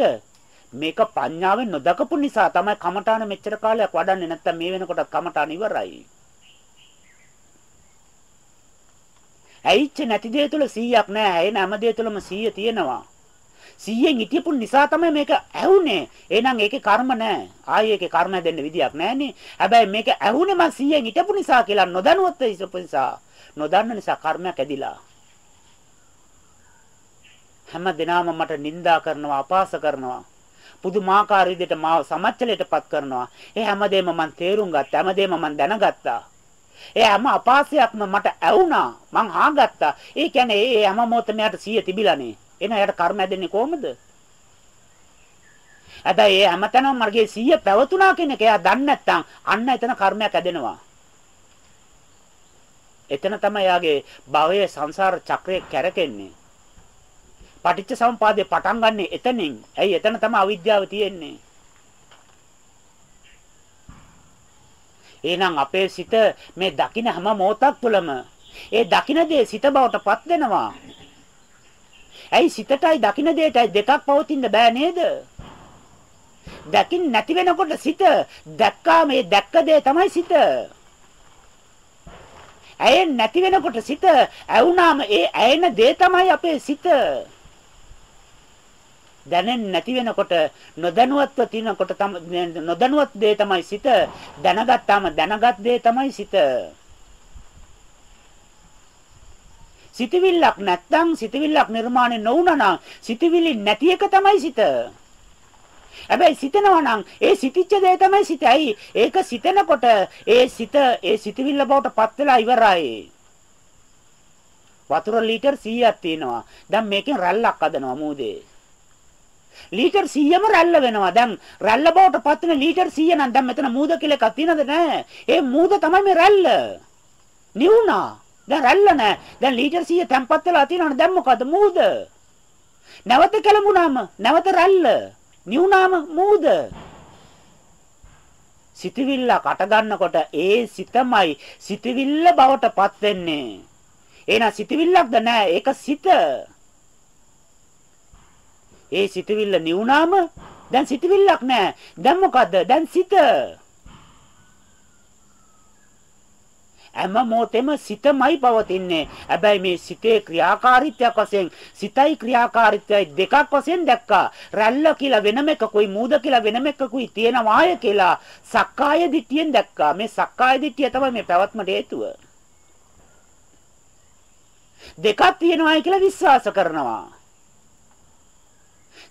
මේක ප්‍රඥාවෙන් නොදකපු නිසා තමයි කමඨාන මෙච්චර කාලයක් වඩන්නේ නැත්තම් මේ වෙනකොට කමඨාන ඉවරයි. ඇයිච්ච නැති දේ තුල 100ක් නැහැ. ඇයි හැම දේ තුලම 100 තියෙනවා. 100න් හිටියපු නිසා තමයි මේක ඇහුනේ. එහෙනම් ඒකේ කර්ම නැහැ. ආයේ ඒකේ කර්ම දෙන්න විදියක් නැහනේ. හැබැයි මේක ඇහුනේ මං 100න් හිටපු නිසා කියලා නොදැනුවත් ඉසපු නිසා. නොදන්න නිසා කර්මයක් ඇදිලා. හැම දිනම මට නිඳා කරනවා අපාස කරනවා. පුදුමාකාර විදිහට මාව සමච්චලයටපත් කරනවා. ඒ හැමදේම මං තේරුම් ගත්තා. හැමදේම මං දැනගත්තා. ඒ හැම අපාසයක්ම මට ඇවුනා. මං හාගත්තා. ඒ කියන්නේ ඒ හැම මොහොතම යට 100 තිබිලානේ. එහෙනම් එයාට කර්ම හැදෙන්නේ කොහොමද? හැබැයි ඒ හැමතැනම මගේ සිහිය පැවතුනා කියන එක එයා දන්නේ නැත්නම් අන්න එතන කර්මයක් ඇදෙනවා. එතන තමයි යාගේ භවයේ සංසාර චක්‍රය කැරකෙන්නේ. පටිච්ච සමුපාදේ පටන් ගන්නෙ එතනින්. ඇයි එතන තමයි අවිද්‍යාව තියෙන්නේ. එහෙනම් අපේ සිත මේ දකින හැම මොහොතක් තුළම ඒ දකින දේ සිත බවට පත් වෙනවා. ඇයි සිතටයි දකින දෙයටයි දෙකක් පවතින්න බෑ නේද? දකින් නැති වෙනකොට සිත දැක්කා මේ දැක්ක දේ තමයි සිත. ඇයෙන් නැති වෙනකොට සිත ඇවුනාම ඒ ඇයෙන දේ තමයි අපේ සිත. දැනෙන්නේ නැති වෙනකොට නොදැනුවත්ව තිනකොට නොදැනුවත් දේ තමයි සිත දැනගත්තාම දැනගත් දේ තමයි සිත සිතවිල්ලක් නැත්නම් සිතවිල්ලක් නිර්මාණය නොවුණා නම් සිතවිලි නැති එක තමයි සිත හැබැයි සිතනවා නම් ඒ සිතිච්ච දේ තමයි සිත. ඇයි? ඒක සිතනකොට ඒ සිත ඒ සිතවිල්ල බවට පත් වෙලා ඉවරයි. වතුර ලීටර් 100ක් තියෙනවා. දැන් මේකෙන් රැල්ලක් හදනවා මූදේ. ලීටර් 100ම රැල්ල වෙනවා. දැන් රැල්ල බවට පත් වෙන ලීටර් 100 නම් දැන් මෙතන මූද කියලා එකක් තියෙනවද නැහැ. ඒ මූද තමයි මේ රැල්ල. නිවුණා. දැන් රැල්ල නැහැ. දැන් ලීටර් 100 තැම්පත් වෙලා තියෙනවනේ. දැන් මොකද මූද? නැවත කලමුණාම නැවත රැල්ල. නිවුණාම මූද. සිතවිල්ල කට ගන්නකොට ඒ සිතමයි සිතවිල්ල බවට පත් වෙන්නේ. එහෙනම් සිතවිල්ලක්ද නැහැ. ඒක සිත. ඒ සිතවිල්ල නිවුනාම දැන් සිතවිල්ලක් නැහැ. දැන් මොකද්ද? දැන් සිත. හැම මොහොතෙම සිතමයි පවතින්නේ. හැබැයි මේ සිතේ ක්‍රියාකාරීත්වයක් වශයෙන් සිතයි ක්‍රියාකාරීත්වයයි දෙකක් වශයෙන් දැක්කා. රැල්ල කියලා වෙනම එකකුයි මූද කියලා වෙනම එකකුයි තියෙනවාය කියලා සක්කාය දිට්ඨියෙන් දැක්කා. මේ සක්කාය දිට්ඨිය තමයි මේ පැවැත්මට හේතුව. දෙකක් තියෙනවායි කියලා විශ්වාස කරනවා.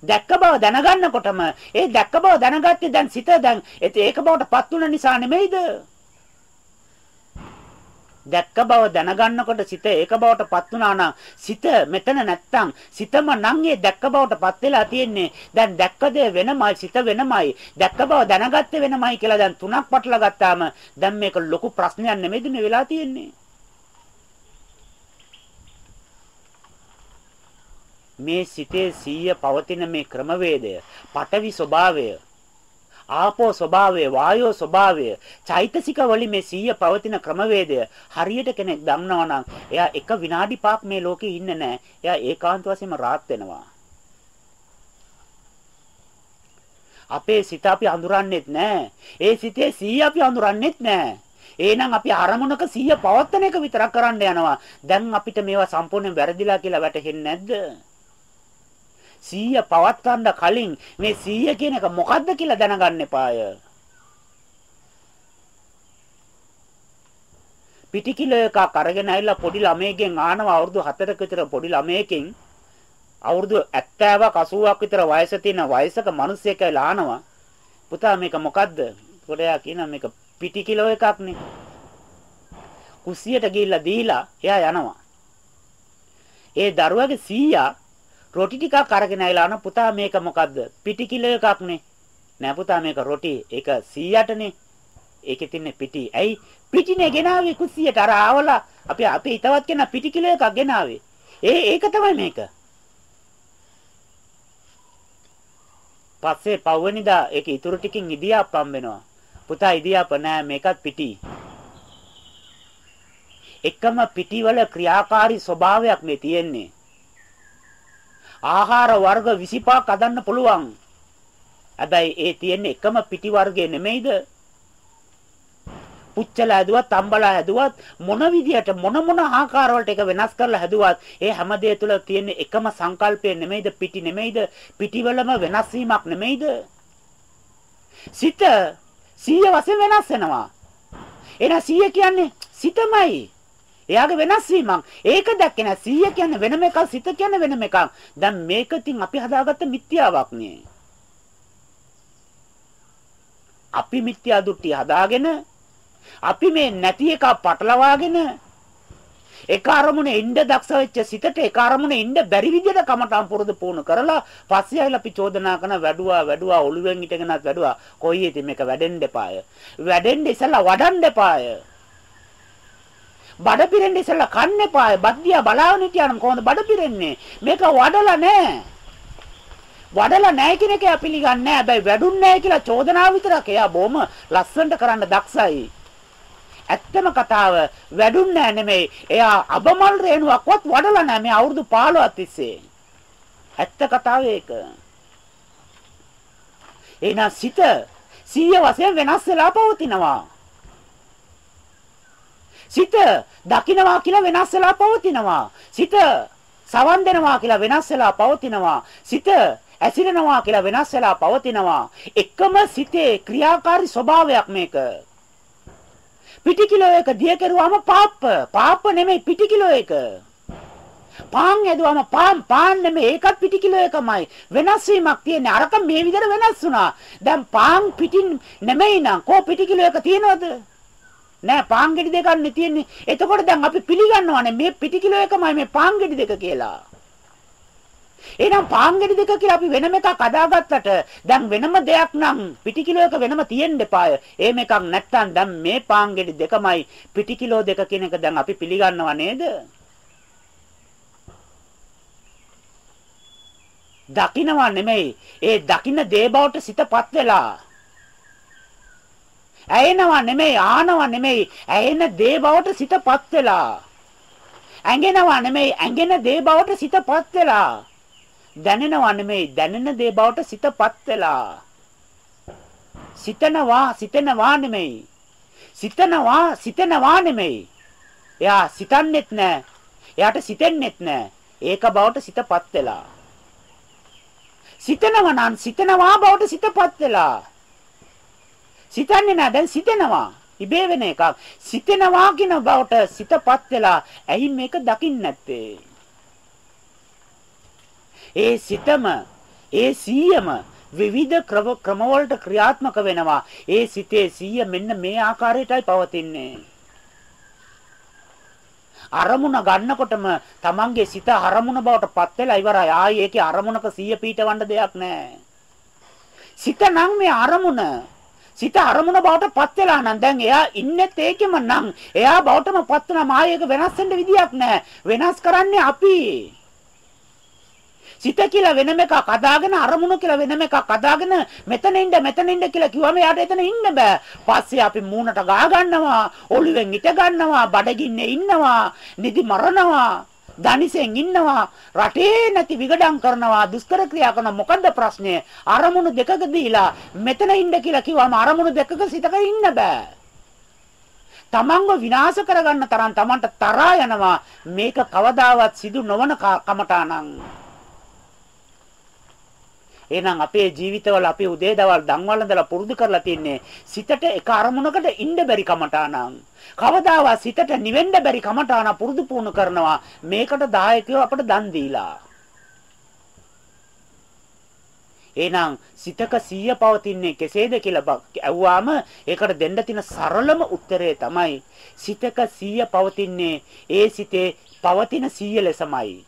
දැක්ක බව දැනගන්නකොටම ඒ දැක්ක බව දැනගත්තේ දැන් සිත දැන් ඒක බවට පත් වුන නිසා නෙමෙයිද? දැක්ක බව දැනගන්නකොට සිත ඒක බවට පත් වුණා නම් සිත මෙතන නැත්තම් සිතම නම් ඒ දැක්ක බවට පත් වෙලා තියෙන්නේ. දැන් දැක්ක දේ වෙනමයි සිත වෙනමයි. දැක්ක බව දැනගත්තේ වෙනමයි කියලා දැන් තුනක් පටල ගත්තාම දැන් මේක ලොකු ප්‍රශ්නයක් නෙමෙයිද මේ වෙලා තියෙන්නේ? මේ සිතේ සීය පවතින මේ ක්‍රමවේදය පටවි ස්වභාවය ආපෝ ස්වභාවය වායෝ ස්වභාවය චෛතසික වලින් මේ සීය පවතින ක්‍රමවේදය හරියට කෙනෙක් දන්නවා නම් එයා එක විනාඩි පහක් මේ ලෝකේ ඉන්නේ නැහැ. එයා ඒකාන්ත වශයෙන්ම rahat වෙනවා. අපේ සිත අපි අඳුරන්නේත් නැහැ. ඒ සිතේ සීය අපි අඳුරන්නේත් නැහැ. එහෙනම් අපි අරමුණක සීය පවත්තන එක විතරක් කරන්න යනවා. දැන් අපිට මේවා සම්පූර්ණයෙන් වැරදිලා කියලා වැටහෙන්නේ නැද්ද? සීය පවත්වන්න කලින් මේ සීය කියන එක මොකද්ද කියලා දැනගන්න එපාය. පිටිකිල එකක් අරගෙන ඇවිල්ලා පොඩි ළමයෙක්ගෙන් ආනවා අවුරුදු 4ක විතර පොඩි ළමයෙක්ගෙන් අවුරුදු 70ක් 80ක් විතර වයස තියෙන වයසක මිනිහෙක් ඇවිල්ලා ආනවා පුතා මේක මොකද්ද? පොඩයා කියනවා මේක පිටිකිලෝ එකක්නේ. කුස්සියට ගිහිල්ලා දීලා එයා යනවා. ඒ දරුවගේ සීයා රොටි ටිකක් අරගෙන ආইলা අන පුතා මේක මොකද්ද? පිටි කිලෝ එකක්නේ. නෑ පුතා මේක රොටි. ඒක 100ටනේ. ඒකේ තින්නේ පිටි. ඇයි? පිටිනේ ගෙනාවේ කුස්සියට අර ආවලා අපි අපි ිතවත් කෙනා පිටි කිලෝ එකක් ගෙනාවේ. ඒ ඒක තමයි මේක. පස්සේ පවවෙනිදා ඒක ඉතුරු ටිකින් ඉදියාප් හම්බෙනවා. පුතා ඉදියාප නෑ මේකත් පිටි. එකම පිටිවල ක්‍රියාකාරී ස්වභාවයක් මේ තියෙන්නේ. ආහාර වර්ග 25ක් හදන්න පුළුවන්. හැබැයි ඒ තියෙන්නේ එකම පිටි වර්ගය නෙමෙයිද? පුච්චලා හැදුවත්, තම්බලා හැදුවත් මොන විදියට මොන මොන ආකාර වලට ඒක වෙනස් කරලා හැදුවත් ඒ හැම දෙය තුළ තියෙන එකම සංකල්පය නෙමෙයිද? පිටි නෙමෙයිද? පිටිවලම වෙනස් වීමක් නෙමෙයිද? සිත සිය වශයෙන් වෙනස් වෙනවා. එහෙනම් සිය කියන්නේ සිතමයි. එයාගේ වෙනස් වීමක්. ඒක දැක්කේ නැහැ. 100 කියන්නේ වෙනම එකක්, සිත කියන්නේ වෙනම එකක්. දැන් මේක තින් අපි හදාගත්ත මිත්‍යාවක් නේ. අපි මිත්‍යා දෘෂ්ටි හදාගෙන අපි මේ නැති එක පටලවාගෙන එක අරමුණේ ඉන්න දක්ෂ වෙච්ච සිතට එක අරමුණේ ඉන්න බැරි විදිහට කමටහන් පුරුදු පුහුණු කරලා පස්සේ ආයිලා අපි චෝදනා කරන වැඩුවා වැඩුවා ඔළුවෙන් හිටගෙනත් වැඩුවා කොයි ඉතින් මේක වැඩෙන්න එපාය වැඩෙන්න ඉස්සලා වඩන්න එපාය බඩ පිරෙන්න ඉස්සලා කන්න එපාය බද්දියා බලාගෙන හිටියනම් කොහොමද බඩ පිරෙන්නේ මේක වඩලා නැහැ වඩලා නැහැ කියන එක පිළිගන්නේ නැහැ හැබැයි වැඩුන්නේ නැහැ කියලා චෝදනාව විතරක් එයා බොහොම ලස්සනට කරන්න දක්ෂයි ඇත්තම කතාව වැඩුන්නේ නෙමෙයි. එයා අබමල් රේණුවක්වත් වඩලා නැහැ මේ අවුරුදු 15ක් තිස්සේ. ඇත්ත කතාව ඒක. එහෙනම් සිත සීය වශයෙන් වෙනස් වෙලා පවතිනවා. සිත දකින්නවා කියලා වෙනස් වෙලා පවතිනවා. සිත සවන් දෙනවා කියලා වෙනස් වෙලා පවතිනවා. සිත ඇසිරෙනවා කියලා වෙනස් වෙලා පවතිනවා. එකම සිතේ ක්‍රියාකාරී ස්වභාවයක් මේක. පිටි කිලෝ එක දිය කෙරුවාම පාප්ප. පාප්ප නෙමෙයි පිටි කිලෝ එක. පාන් ඇදුවාම පාන් පාන් නෙමෙයි ඒකත් පිටි කිලෝ එකමයි. වෙනස් වීමක් තියෙන්නේ. අරක මේ විදිහට වෙනස් වුණා. දැන් පාන් පිටින් නෙමෙයි නං කෝ පිටි කිලෝ එක තියනවද? නෑ පාන් ගෙඩි දෙකක් නේ තියෙන්නේ. එතකොට දැන් අපි පිළිගන්නවානේ මේ පිටි කිලෝ එකමයි මේ පාන් ගෙඩි දෙක කියලා. එහෙනම් පාන්ගෙඩි දෙක කියලා අපි වෙනම එකක් අදාගත්තට දැන් වෙනම දෙයක් නම් පිටි කිලෝ එක වෙනම තියෙන්න එපාය. එහෙම එකක් නැත්තම් දැන් මේ පාන්ගෙඩි දෙකමයි පිටි කිලෝ දෙක කියන එක දැන් අපි පිළිගන්නව නේද? දකින්නවා නෙමෙයි. ඒ දකින්න දේ බවට සිතපත් වෙලා. ඇයෙනවා නෙමෙයි ආනවා නෙමෙයි. ඇයෙන දේ බවට සිතපත් වෙලා. ඇඟෙනවා නෙමෙයි ඇඟෙන දේ බවට සිතපත් වෙලා. දැනෙනවා නෙමෙයි දැනෙන දේ බවට සිතපත් වෙලා. සිතනවා සිතනවා නෙමෙයි. සිතනවා සිතනවා නෙමෙයි. එයා සිතන්නෙත් නෑ. එයාට සිතෙන්නෙත් නෑ. ඒක බවට සිතපත් වෙලා. සිතනවා නම් සිතනවා බවට සිතපත් වෙලා. සිතන්නේ නෑ දැන් සිතෙනවා. ඉබේ වෙන එකක්. සිතෙනවා කියන බවට සිතපත් වෙලා. ඇයි මේක දකින්නේ නැත්තේ? ඒ සිතම ඒ සීයම විවිධ ක්‍රමවලට ක්‍රියාත්මක වෙනවා. ඒ සිතේ සීය මෙන්න මේ ආකාරයටයි පවතින්නේ. අරමුණ ගන්නකොටම තමන්ගේ සිත අරමුණ බවට පත් වෙලා ඉවරයි. ආයේ ඒකේ අරමුණක සීය පීටවන්න දෙයක් නැහැ. සිත නම් මේ අරමුණ සිත අරමුණ බවට පත් වෙලා නම් දැන් එයා ඉන්නෙත් ඒකෙම නම් එයා බවටම පත් වෙනා මායයක වෙනස් වෙන්න විදියක් නැහැ. වෙනස් කරන්නේ අපි. සිත කියලා වෙනම එකක් අදාගෙන අරමුණු කියලා වෙනම එකක් අදාගෙන මෙතන ඉන්න මෙතන ඉන්න කියලා කිව්වම යාට එතන ඉන්න බෑ. පස්සේ අපි මූණට ගා ගන්නවා, ඔළුවෙන් ඉට ගන්නවා, බඩගින්නේ ඉන්නවා, නිදි මරනවා. දනිසෙන් ඉන්නවා. රටේ නැති විගඩම් කරනවා දුෂ්කර ක්‍රියා කරන මොකද්ද ප්‍රශ්නේ? අරමුණු දෙකක දීලා මෙතන ඉන්න කියලා කිව්වම අරමුණු දෙකක සිතක ඉන්න බෑ. තමන්ව විනාශ කරගන්න තරම් තමන්ට තරහා යනවා. මේක කවදාවත් සිදු නොවන කමටානම් එහෙනම් අපේ ජීවිතවල අපි උදේ දවල් දන්වල ඉඳලා පුරුදු කරලා තින්නේ සිතට එක අරමුණකට ඉන්න බැරි කමටානම්. කවදාවත් සිතට නිවෙන්න බැරි කමටාන පුරුදු පුහුණු කරනවා. මේකට දායකයෝ අපට දන් දීලා. එහෙනම් සිතක සිය පවතින්නේ කෙසේද කියලා ඇහුවාම ඒකට දෙන්න තියෙන සරලම උත්තරය තමයි සිතක සිය පවතින්නේ ඒ සිතේ පවතින සිය ලෙසමයි.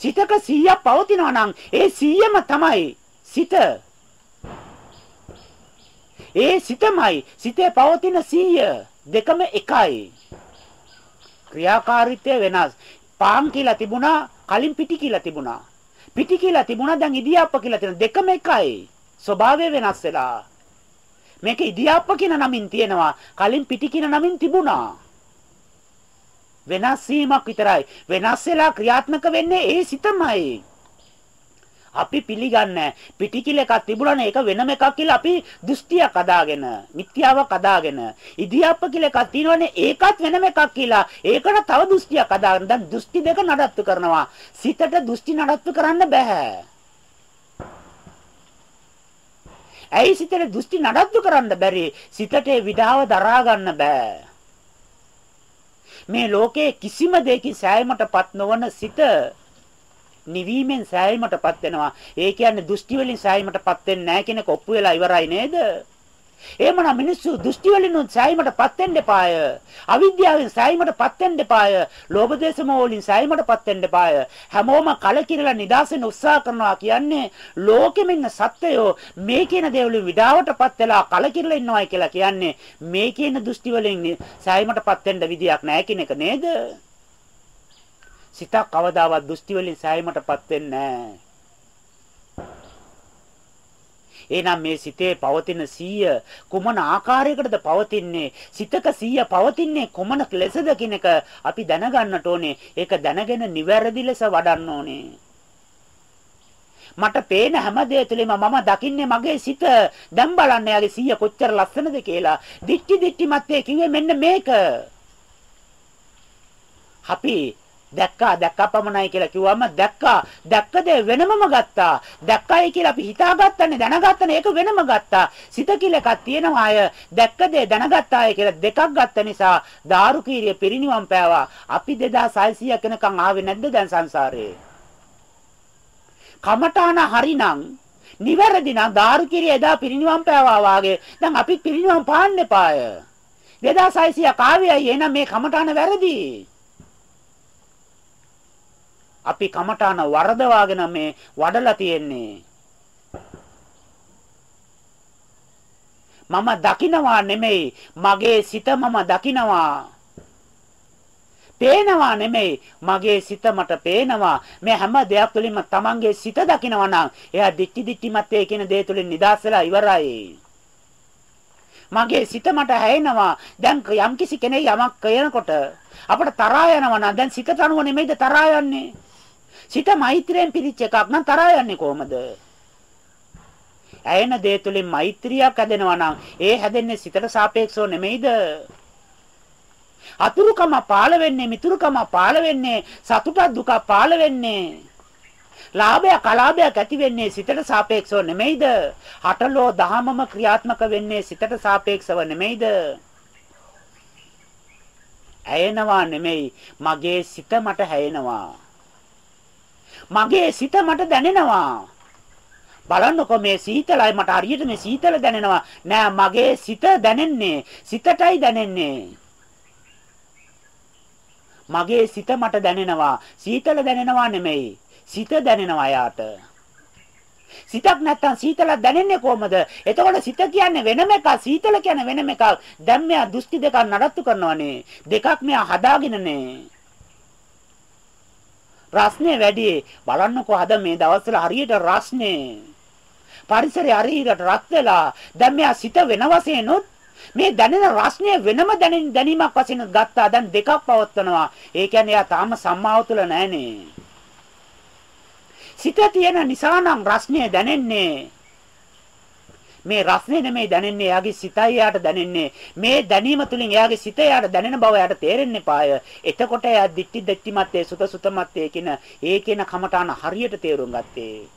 සිතක 100ක් පවතිනවා නම් ඒ 100ම තමයි සිත. ඒ සිතමයි සිතේ පවතින 100 දෙකම එකයි. ක්‍රියාකාරීත්වය වෙනස්. පාන් කියලා තිබුණා කලින් පිටි කියලා තිබුණා. පිටි කියලා තිබුණා දැන් ඉදියාප්ප කියලා තියෙනවා. දෙකම එකයි. ස්වභාවය වෙනස් වෙලා. මේක ඉදියාප්ප කියන නමින් තියෙනවා. කලින් පිටි කියන නමින් තිබුණා. වෙනස් වීමක් විතරයි. වෙනස් වෙලා ක්‍රියාත්මක වෙන්නේ ඒ සිතමයි. අපි පිළිගන්නේ පිටිකිල එකක් තිබුණානේ ඒක වෙනම එකක් කියලා අපි දෘෂ්ටියක් අදාගෙන මිත්‍යාවක් අදාගෙන ඉදියාප්ප කියලා එකක් තියෙනවනේ ඒකත් වෙනම එකක් කියලා. ඒකට තව දෘෂ්ටියක් අදාගෙන දැන් දෘෂ්ටි දෙක නඩත්තු කරනවා. සිතට දෘෂ්ටි නඩත්තු කරන්න බෑ. ඇයි සිතට දෘෂ්ටි නඩත්තු කරන්න බැරි? සිතට විඩාව දරා ගන්න බෑ. මේ ලෝකයේ කිසිම දෙයකින් සෑයීමටපත් නොවන සිත නිවීමෙන් සෑයීමටපත් වෙනවා. ඒ කියන්නේ දෘෂ්ටි වලින් සෑයීමටපත් වෙන්නේ නැහැ කෙනෙක් ඔප්පු වෙලා ඉවරයි නේද? එහෙමනම් මිනිස්සු දෘෂ්ටි වලින් සෑයීමටපත් වෙන්න එපාය. අවිද්‍යාවෙන් සෑයීමටපත් වෙන්න එපාය. ලෝභ දේශ මොහ වලින් සෑයීමටපත් වෙන්න එපාය. හැමෝම කලකිරලා නිදාසෙන් උත්සාහ කරනවා කියන්නේ ලෝකෙම ඉන්න සත්වයෝ මේ කියන දේවලින් විඩාවටපත් වෙලා කලකිරලා ඉන්නවයි කියලා කියන්නේ මේ කියන දෘෂ්ටි වලින් සෑයීමටපත් වෙන්න විදියක් නැහැ කියන එක නේද? සිතක් කවදාවත් දෘෂ්ටි වලින් සෑයීමටපත් වෙන්නේ නැහැ. එහෙනම් මේ සිතේ පවතින සීය කුමන ආකාරයකටද පවතින්නේ? සිතක සීය පවතින්නේ කුමන ලෙසද කියන එක අපි දැනගන්නට ඕනේ. ඒක දැනගෙන නිවැරදි ලෙස වඩන්න ඕනේ. මට පේන හැම දෙය තුළම මම දකින්නේ මගේ සිත. දැන් බලන්න යාගේ සීය කොච්චර ලස්සනද කියලා. දික්ටි දික්ටි මැත්තේ කිව්වේ මෙන්න මේක. අපි දැක්කා දැක්කා පමණයි කියලා කිව්වම දැක්කා. දැක්කද වෙනමම ගත්තා. දැක්කයි කියලා අපි හිතාගත්තනේ දැනගත්තනේ ඒක වෙනම ගත්තා. සිත කියලා එකක් තියෙනවා අය. දැක්කද දැනගත්තාය කියලා දෙකක් ගත්ත නිසා දාරුකීරිය පිරිනිවන් පෑවා. අපි 2600 කෙනකන් ආවේ නැද්ද දැන් සංසාරේ? කමඨාන හරිනම් නිවැරදි නම් දාරුකීරිය එදා පිරිනිවන් පෑවා වාගේ. දැන් අපි පිරිනිවන් පාන්න එපාය. 2600 කාව්‍යයි එහෙනම් මේ කමඨාන වැරදි. අපි කමඨාන වරදවාගෙන මේ වඩලා තියෙන්නේ. මම දකිනවා නෙමෙයි මගේ සිත මම දකිනවා. පේනවා නෙමෙයි මගේ සිත මට පේනවා මේ හැම දෙයක් තුළින්ම තමන්ගේ සිත දකිනවා නම් එයා දික්ටි දික්ටි මතේ කියන දේ තුළින් නිදාස් වෙලා ඉවරයි මගේ සිත මට හැයෙනවා දැන් යම්කිසි කෙනෙක් යමක් කරනකොට අපට තරහා යනවා නම් දැන් සිතට අනුව නෙමෙයිද තරහා යන්නේ සිත මෛත්‍රියෙන් පිරිච්ච එකක් නම් තරහා යන්නේ කොහමද? ඇයෙන දේ තුලින් මෛත්‍රියක් හැදෙනවා නම් ඒ හැදෙන්නේ සිතට සාපේක්ෂව නෙමෙයිද? අතුරුකම පාළ වෙන්නේ මිතුරුකම පාළ වෙන්නේ සතුටක් දුක පාළ වෙන්නේ ලාභයක් අලාභයක් ඇති වෙන්නේ සිතට සාපේක්ෂව නෙමෙයිද? හටලෝ දහමම ක්‍රියාත්මක වෙන්නේ සිතට සාපේක්ෂව නෙමෙයිද? ඇයෙනවා නෙමෙයි මගේ සිත මට හැයෙනවා මගේ සිත මට දැනෙනවා. බලන්නකො මේ සීතලයි මට හරියට මේ සීතල දැනෙනවා. නෑ මගේ සිත දැනෙන්නේ සිතටයි දැනෙන්නේ. මගේ සිත මට දැනෙනවා. සීතල දැනෙනවා නෙමෙයි. සිත දැනෙනවා යාට. සිතක් නැත්තම් සීතල දැනෙන්නේ කොහමද? එතකොට සිත කියන්නේ වෙනම එකක්, සීතල කියන්නේ වෙනම එකක්. දැන් මෙයා දෘෂ්ටි දෙකක් නඩත්තු කරනවානේ. දෙකක් මෙයා හදාගෙනනේ. රස්නේ වැඩි. බලන්නකෝ අද මේ දවස්වල හරියට රස්නේ. පරිසරය හරියට රත් වෙලා දැන් මෙයා සිත වෙන වශයෙන්ුත් මේ දැනෙන රස්නේ වෙනම දැනෙන දැනීමක් වශයෙන් ගත්තා. දැන් දෙකක් පවත්වනවා. ඒ කියන්නේ එයා තාම සම්මාව තුල නැහනේ. සිත තියෙන නිසා නම් රස්නේ දැනෙන්නේ. මේ රස්නේ නෙමෙයි දැනෙන්නේ එයාගේ සිතයි එයාට දැනෙන්නේ. මේ දැනීම තුලින් එයාගේ සිත එයාට දැනෙන බව එයාට තේරෙන්නේ පාය එතකොට එයා දික්ටි දෙක්ටි මැත්තේ සුත සුත මැත්තේ කියන ඒ කියන කමඨාන හරියට තේරුම් ගත්තේ.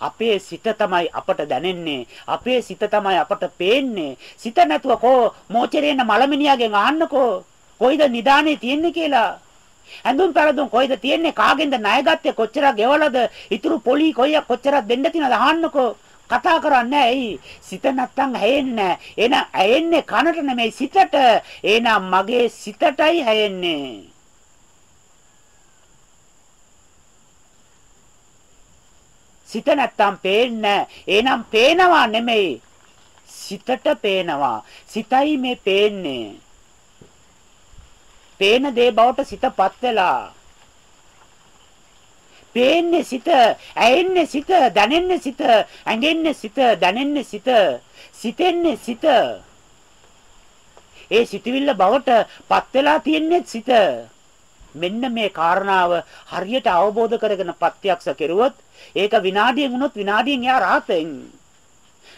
අපේ සිත තමයි අපට දැනෙන්නේ. අපේ සිත තමයි අපට පේන්නේ. සිත නැතුව කෝ මෝචරේන මලමිනියාගෙන් අහන්නකෝ කොයිද නිදානේ තියෙන්නේ කියලා? ඇඳුම් පැළඳුම් කොයිද තියෙන්නේ? කාගෙන්ද ණය ගත්තේ කොච්චරක් ගෙවලද? ඉතුරු පොලි කොයියක් කොච්චරක් දෙන්න තියෙනවද? අහන්නකෝ. කතා කරන්නේ ඇයි සිත නැත්තම් හැයෙන්නේ එන ඇයෙන්නේ කනට නෙමෙයි සිතට. එහෙනම් මගේ සිතටයි හැයෙන්නේ සිත නැත්තම් පේන්නේ එහෙනම් පේනවා නෙමෙයි. සිතට පේනවා. සිතයි මේ පේන්නේ. පේන දේ බවට සිතපත් වෙලා. පේන්නේ සිත, ඇයෙන්නේ සිත, දැනෙන්නේ සිත, ඇඟෙන්නේ සිත, දැනෙන්නේ සිත, සිතෙන්නේ සිත. ඒ සිතවිල්ල බවට පත් වෙලා තියන්නේ සිත. මෙන්න මේ කාරණාව හරියට අවබෝධ කරගෙන ප්‍රත්‍යක්ෂ කෙරුවොත් ඒක විනාඩියෙන් වුණොත් විනාඩියෙන් එයා රාතෙන්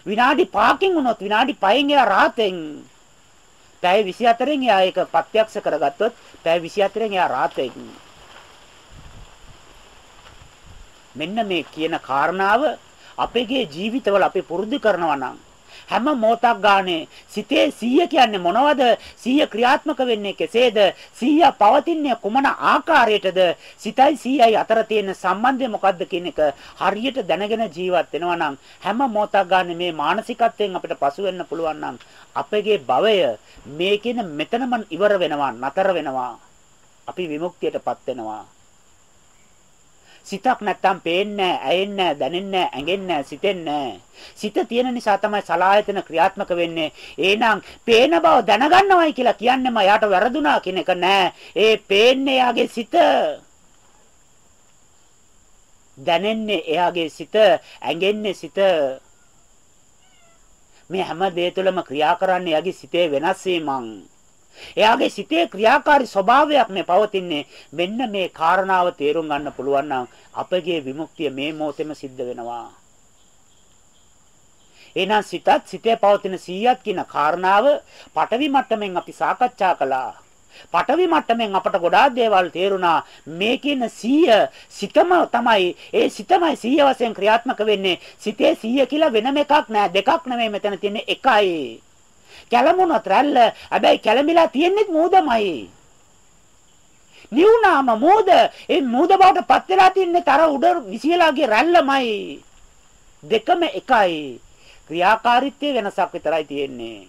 විනාඩි 5කින් වුණොත් විනාඩි 5න් එයා රාතෙන් පැය 24න් එයා ඒක ප්‍රත්‍යක්ෂ කරගත්තොත් පැය 24න් එයා රාත්‍රියේ මෙන්න මේ කියන කාරණාව අපේගේ ජීවිතවල අපි පුරුදු කරනවා නම් හැම මොහොතක් ගානේ සිතේ සීය කියන්නේ මොනවද? සීය ක්‍රියාත්මක වෙන්නේ කෙසේද? සීය පවතින්නේ කුමන ආකාරයටද? සිතයි සීයයි අතර තියෙන සම්බන්ධය මොකක්ද කියන එක හරියට දැනගෙන ජීවත් වෙනවා නම් හැම මොහොතක් ගානේ මේ මානසිකත්වයෙන් අපිට පසු වෙන්න පුළුවන් නම් අපගේ භවය මේකින මෙතනම ඉවර වෙනවා, නතර වෙනවා. අපි විමුක්තියටපත් වෙනවා. සිතක් නැත්තම් පේන්නේ ඇයෙන්නේ දැනෙන්නේ ඇඟෙන්නේ සිතෙන්නේ සිත තියෙන නිසා තමයි සලායතන ක්‍රියාත්මක වෙන්නේ. එහෙනම් පේන බව දැනගන්නවයි කියලා කියන්නේම යාට වැරදුනා කියන එක නෑ. ඒ පේන්නේ යාගේ සිත. දැනෙන්නේ එයාගේ සිත, ඇඟෙන්නේ සිත. මේ හැම දේ තුළම ක්‍රියා කරන්නේ එයාගේ සිතේ වෙනස් වීමක්. එයාගේ සිතේ ක්‍රියාකාරී ස්වභාවයක් මේ පවතින්නේ. මෙන්න මේ කාරණාව තේරුම් ගන්න පුළුවන් නම් අපගේ විමුක්තිය මේ මොහොතේම සිද්ධ වෙනවා. එහෙනම් සිතත් සිතේ පවතින 100ක් කියන කාරණාව පටවි මට්ටමින් අපි සාකච්ඡා කළා. පටවි මට්ටමින් අපට ගොඩාක් දේවල් තේරුණා. මේ කියන 100 සිතම තමයි. ඒ සිතමයි 100 වශයෙන් ක්‍රියාත්මක වෙන්නේ. සිතේ 100 කියලා වෙනම එකක් නෑ. දෙකක් නෙමෙයි මෙතන තියෙන්නේ එකයි. කැළඹුණොත් රැල්ල. හැබැයි කැළඹිලා තියෙන්නේ මූදමයි. නිවුනාම මූද ඒ මූද බවට පත් වෙලා තින්නේ තර උඩ විසියලාගේ රැල්ලමයි. දෙකම එකයි. ක්‍රියාකාරීත්වයේ වෙනසක් විතරයි තියෙන්නේ.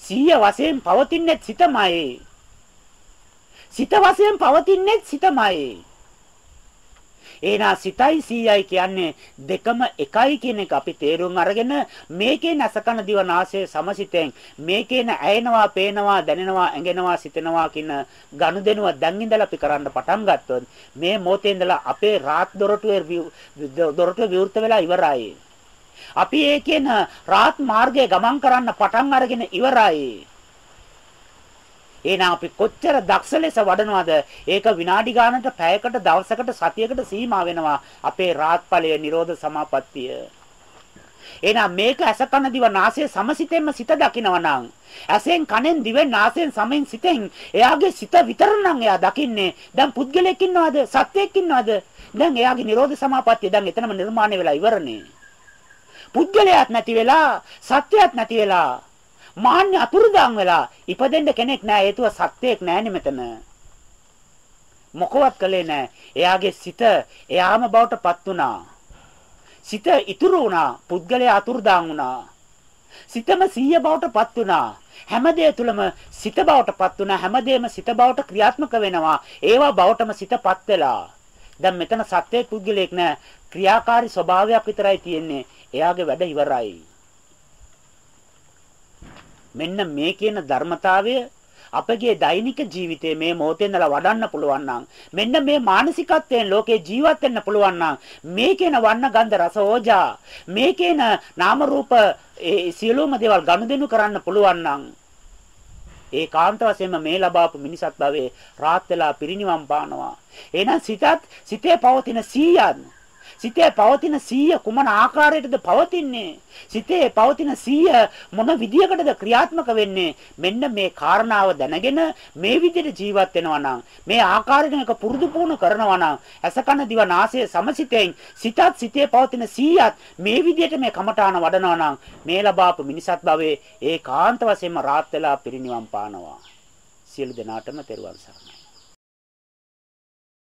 සීය වශයෙන් පවතින්නේ සිතමයි. සිත වශයෙන් පවතින්නේ සිතමයි. එහෙනම් සිතයි 100යි කියන්නේ දෙකම එකයි කියන එක අපි තේරුම් අරගෙන මේකේ නැසකන දිව නාසය සමසිතෙන් මේකේන ඇයෙනවා, පේනවා, දැනෙනවා, ඇඟෙනවා, සිතෙනවා කියන ගනුදෙනුව දැන් ඉඳලා අපි කරන්න පටන් ගත්තොත් මේ මොහොතේ ඉඳලා අපේ රාත් දොරටුවේ දොරටුව විවෘත වෙලා ඉවරයි. අපි ඒකේන රාත් මාර්ගයේ ගමන් කරන්න පටන් අරගෙන ඉවරයි. එහෙනම් අපි කොච්චර දක්ෂ ලෙස වඩනවද? ඒක විනාඩි ගානකට, පැයකට, දවසකට, සතියකට සීමා වෙනවා. අපේ රාත්පලය, නිරෝධ සමාපත්තිය. එහෙනම් මේක අසකන දිව නාසය සමසිතෙන්ම සිත දකිනවා නම් ඇසෙන් කනෙන් දිවෙන් නාසයෙන් සමෙන් සිතෙන් එයාගේ සිත විතරනම් එයා දකින්නේ දැන් පුද්ගලයෙක් ඉන්නවද සත්වයෙක් ඉන්නවද දැන් එයාගේ නිරෝධ සමාපත්තිය දැන් එතනම නිර්මාණය වෙලා ඉවරනේ පුද්ගලයාත් නැති වෙලා සත්‍යයක් නැති වෙලා මාන්නේ අතුරුදාන් වෙලා ඉපදෙන්න කෙනෙක් නැහැ හේතුව සත්‍යයක් නැහැනේ මෙතන. මොකවත් කළේ නැහැ. එයාගේ සිත එයාම බවටපත් වුණා. සිත ඉතුරු වුණා. පුද්ගලයා අතුරුදාන් වුණා. සිතම සීය බවටපත් වුණා. හැමදේ තුලම සිත බවටපත් වුණා. හැමදේම සිත බවට ක්‍රියාත්මක වෙනවා. ඒවා බවටම සිතපත් වෙලා. දැන් මෙතන සත්‍යයේ පුද්ගලයෙක් නෑ. ක්‍රියාකාරී ස්වභාවයක් විතරයි තියෙන්නේ. එයාගේ වැඩ ඉවරයි. මෙන්න මේ කියන ධර්මතාවය අපගේ දෛනික ජීවිතයේ මේ මොහොතේ ඉඳලා වඩන්න පුළුවන් නම් මෙන්න මේ මානසිකත්වයෙන් ලෝකේ ජීවත් වෙන්න පුළුවන් නම් මේකේන වන්න ගන්ධ රස ඕජා මේකේන නාම රූප ඒ සියලුම දේවල් ගනුදෙනු කරන්න පුළුවන් නම් ඒකාන්ත වශයෙන්ම මේ ලබාපු මිනිසත් භවයේ රාත් වෙලා පිරිණිවන් පානවා. එහෙනම් සිතත් සිතේ පවතින 100න් සිතේ පවතින සීය කුමන ආකාරයකටද පවතින්නේ? සිතේ පවතින සීය මොන විදියකටද ක්‍රියාත්මක වෙන්නේ? මෙන්න මේ කාරණාව දැනගෙන මේ විදිහට ජීවත් වෙනවා නම් මේ ආකාරයෙන් එක පුරුදු පුහුණු කරනවා නම් අසකන දිව නාසය සමසිතෙන් සිතත් සිතේ පවතින සීයත් මේ විදිහට මේ කමඨාන වඩනවා නම් මේ ලබාපු මිනිසත් භවයේ ඒකාන්ත වශයෙන්ම රාත් වෙලා පිරිනිවන් පානවා. සියලු දෙනාටම තෙරුවන් සරණයි.